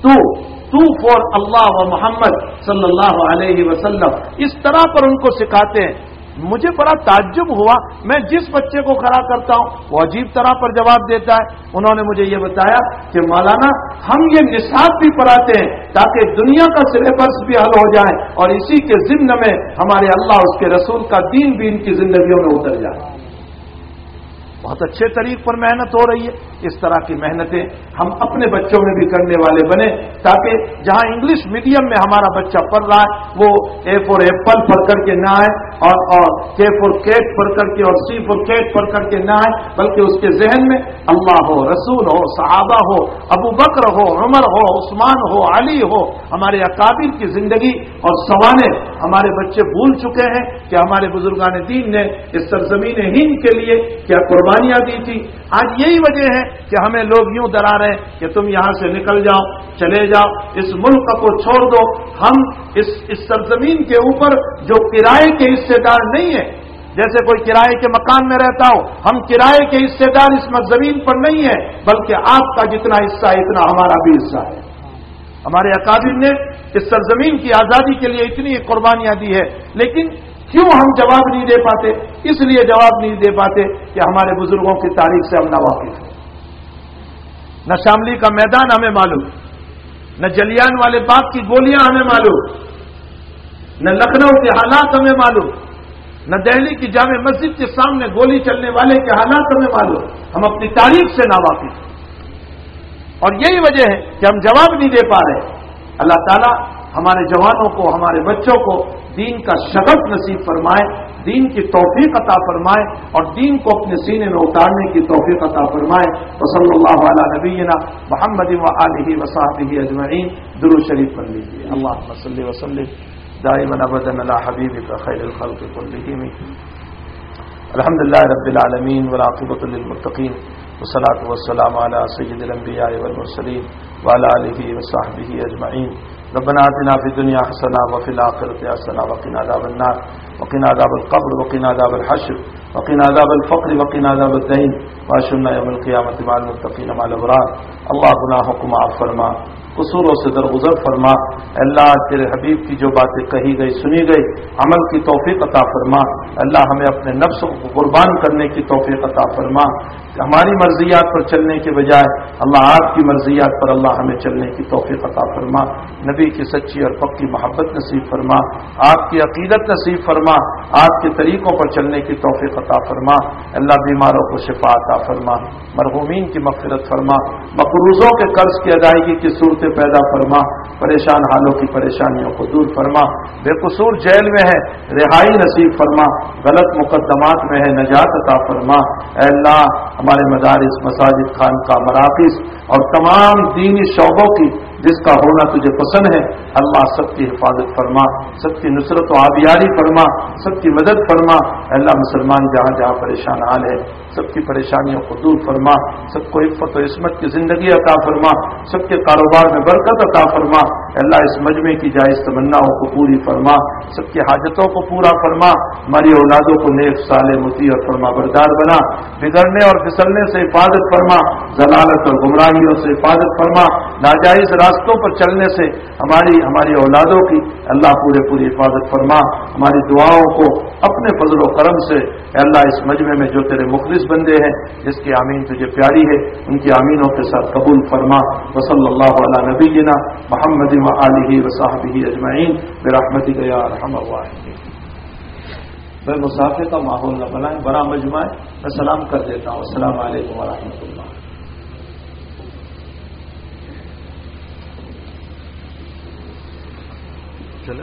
ٹو ٹو فور اللہ و محمد صلی اللہ علیہ وسلم۔ اس طرح پر ان کو سکھاتے ہیں۔ مجھے بڑا تعجب ہوا، میں جس بچے کو کھڑا کرتا ہوں، وہ عجیب طرح پر جواب دیتا ہے۔ انہوں نے مجھے یہ بتایا کہ مولانا، ہم یہ نصاب بھی پڑھاتے ہیں تاکہ دنیا کا سلیبس بھی حل ہو جائے اور اسی کے ذمہ میں ہمارے اللہ، اس کے رسول کا دین بھی ان کی زندگیوں میں اتر جائے۔ بہت اچھے طریق پر محنت ہو رہی ہے۔ اس طرح کی محنتیں ہم اپنے بچوں میں بھی کرنے والے بنے تاکہ جہاں انگلش میڈیم میں ہمارا بچہ پڑھ رہا ہے، وہ اے فور ایپل پڑھ کر کے نہ آئے اور اور کے فور کیٹ پڑھ کر کے اور سی فور کیٹ پڑھ کر کے نہ آئے، بلکہ اس کے ذہن میں اللہ ہو، رسول ہو، صحابہ ہو، ابو بکر ہو، عمر ہو، عثمان ہو، علی ہو، ہمارے اکابر کی زندگی اور سوانے ہمارے بچے بھول چکے ہیں کہ ہمارے بزرگان دین نے اس سرزمین ہند کے لیے کیا قربان قربانیاں دی تھی۔ آج یہی وجہ ہے کہ ہمیں لوگ یوں ڈرا رہے ہیں کہ تم یہاں سے نکل جاؤ، چلے جاؤ، اس ملک کو چھوڑ دو۔ ہم اس اس سرزمین کے اوپر جو کرائے کے حصے دار نہیں ہیں، جیسے کوئی کرائے کے مکان میں رہتا ہو، ہم کرائے کے حصے دار اس زمین پر نہیں ہیں، بلکہ آپ کا جتنا حصہ ہے، اتنا ہمارا بھی حصہ ہے۔ ہمارے اکابر نے اس سرزمین کی آزادی کے لیے اتنی قربانیاں دی ہے، لیکن کیوں ہم جواب نہیں دے پاتے؟ اس لیے جواب نہیں دے پاتے کہ ہمارے بزرگوں کی تاریخ سے ہم نہ واقف ہیں۔ نہ شاملی کا میدان ہمیں معلوم، نہ جلیان والے باغ کی گولیاں ہمیں معلوم، نہ لکھنؤ کے حالات ہمیں معلوم، نہ دہلی کی جامع مسجد کے سامنے گولی چلنے والے کے حالات ہمیں معلوم۔ ہم اپنی تاریخ سے نہ واقف اور یہی وجہ ہے کہ ہم جواب نہیں دے پا رہے۔ اللہ تعالیٰ ہمارے جوانوں کو، ہمارے بچوں کو دین کا شگف نصیب فرمائے، دین کی توفیق عطا فرمائے اور دین کو اپنے سینے میں اتارنے کی توفیق عطا فرمائے۔ وصلی اللہ علیہ نبینا محمد و علیہ وصحبہ اجمعین۔ درو شریف پڑھ لیجیے اللہ وسلم وسلم دائما ابدا علی حبیبک خیر الخلق كلهم الحمد لله رب العالمين والعاقبۃ للمتقین۔ والصلاة والسلام على سید الانبیاء والمرسلین۔ وعلى آلہ وصحبہ اجمعین۔ ربنا آتنا في الدنيا حسنة وفي الآخرة حسنة وقنا عذاب النار وقنا عذاب القبر وقنا عذاب الحشر وقنا عذاب الفقر وقنا عذاب الدين واشرنا يوم القيامة مع المتقين مع الأبرار الله گناہوں معاف فرما. قصوروں سے درگزر فرما۔ اللہ تیرے حبیب کی جو باتیں کہی گئی، سنی گئی، عمل کی توفیق عطا فرما۔ اللہ ہمیں اپنے نفس کو قربان کرنے کی توفیق عطا فرما۔ ہماری مرضیات پر چلنے کے بجائے اللہ آپ کی مرضیات پر اللہ ہمیں چلنے کی توفیق عطا فرما۔ نبی کی سچی اور پکی محبت نصیب فرما۔ آپ کی عقیدت نصیب فرما۔ آپ کے طریقوں پر چلنے کی توفیق عطا فرما۔ اللہ بیماروں کو شفا عطا فرما۔ مرحومین کی مغفرت فرما۔ مقروضوں کے قرض کی ادائیگی کی صورت سے پیدا فرما، پریشان حالوں کی پریشانیوں کو دور فرما۔ بے قصور جیل میں ہے، رہائی نصیب فرما۔ غلط مقدمات میں ہے، نجات عطا فرما۔ اے اللہ، ہمارے مدارس، مساجد خان کا مراکز اور تمام دینی شعبوں کی جس کا ہونا تجھے پسند ہے، اللہ سب کی حفاظت فرما، سب کی نصرت و آبیاری فرما، سب کی مدد فرما۔ اللہ، مسلمان جہاں جہاں پریشان حال ہے، سب کی پریشانیوں کو دور فرما، سب کو عفت و عصمت کی زندگی عطا فرما، سب کے کاروبار میں برکت عطا فرما۔ اللہ اس مجمع کی جائز تمناؤں کو پوری فرما، سب کی حاجتوں کو پورا فرما ہماری اولادوں کو نیک سال متی اور فرما بردار بنا۔ بگڑنے اور پھسلنے سے حفاظت فرما، ضلالت اور گمراہیوں سے حفاظت فرما۔ ناجائز راستوں پر چلنے سے ہماری ہماری اولادوں کی اللہ پورے، پوری حفاظت فرما۔ ہماری دعاؤں کو اپنے فضل و کرم سے اللہ اس مجمع میں جو تیرے مخلص بندے ہیں، جس کی آمین تجھے پیاری ہے، ان کی آمینوں کے ساتھ قبول فرما۔ وصلی اللہ علیہ نبینا محمد علیہ وصحبہ اجمعین برحمتی گیا رحم میں مسافر کا ماحول نہ بنائیں، بڑا مجمع ہے، میں سلام کر دیتا ہوں۔ السلام علیکم ورحمۃ اللہ۔ چلے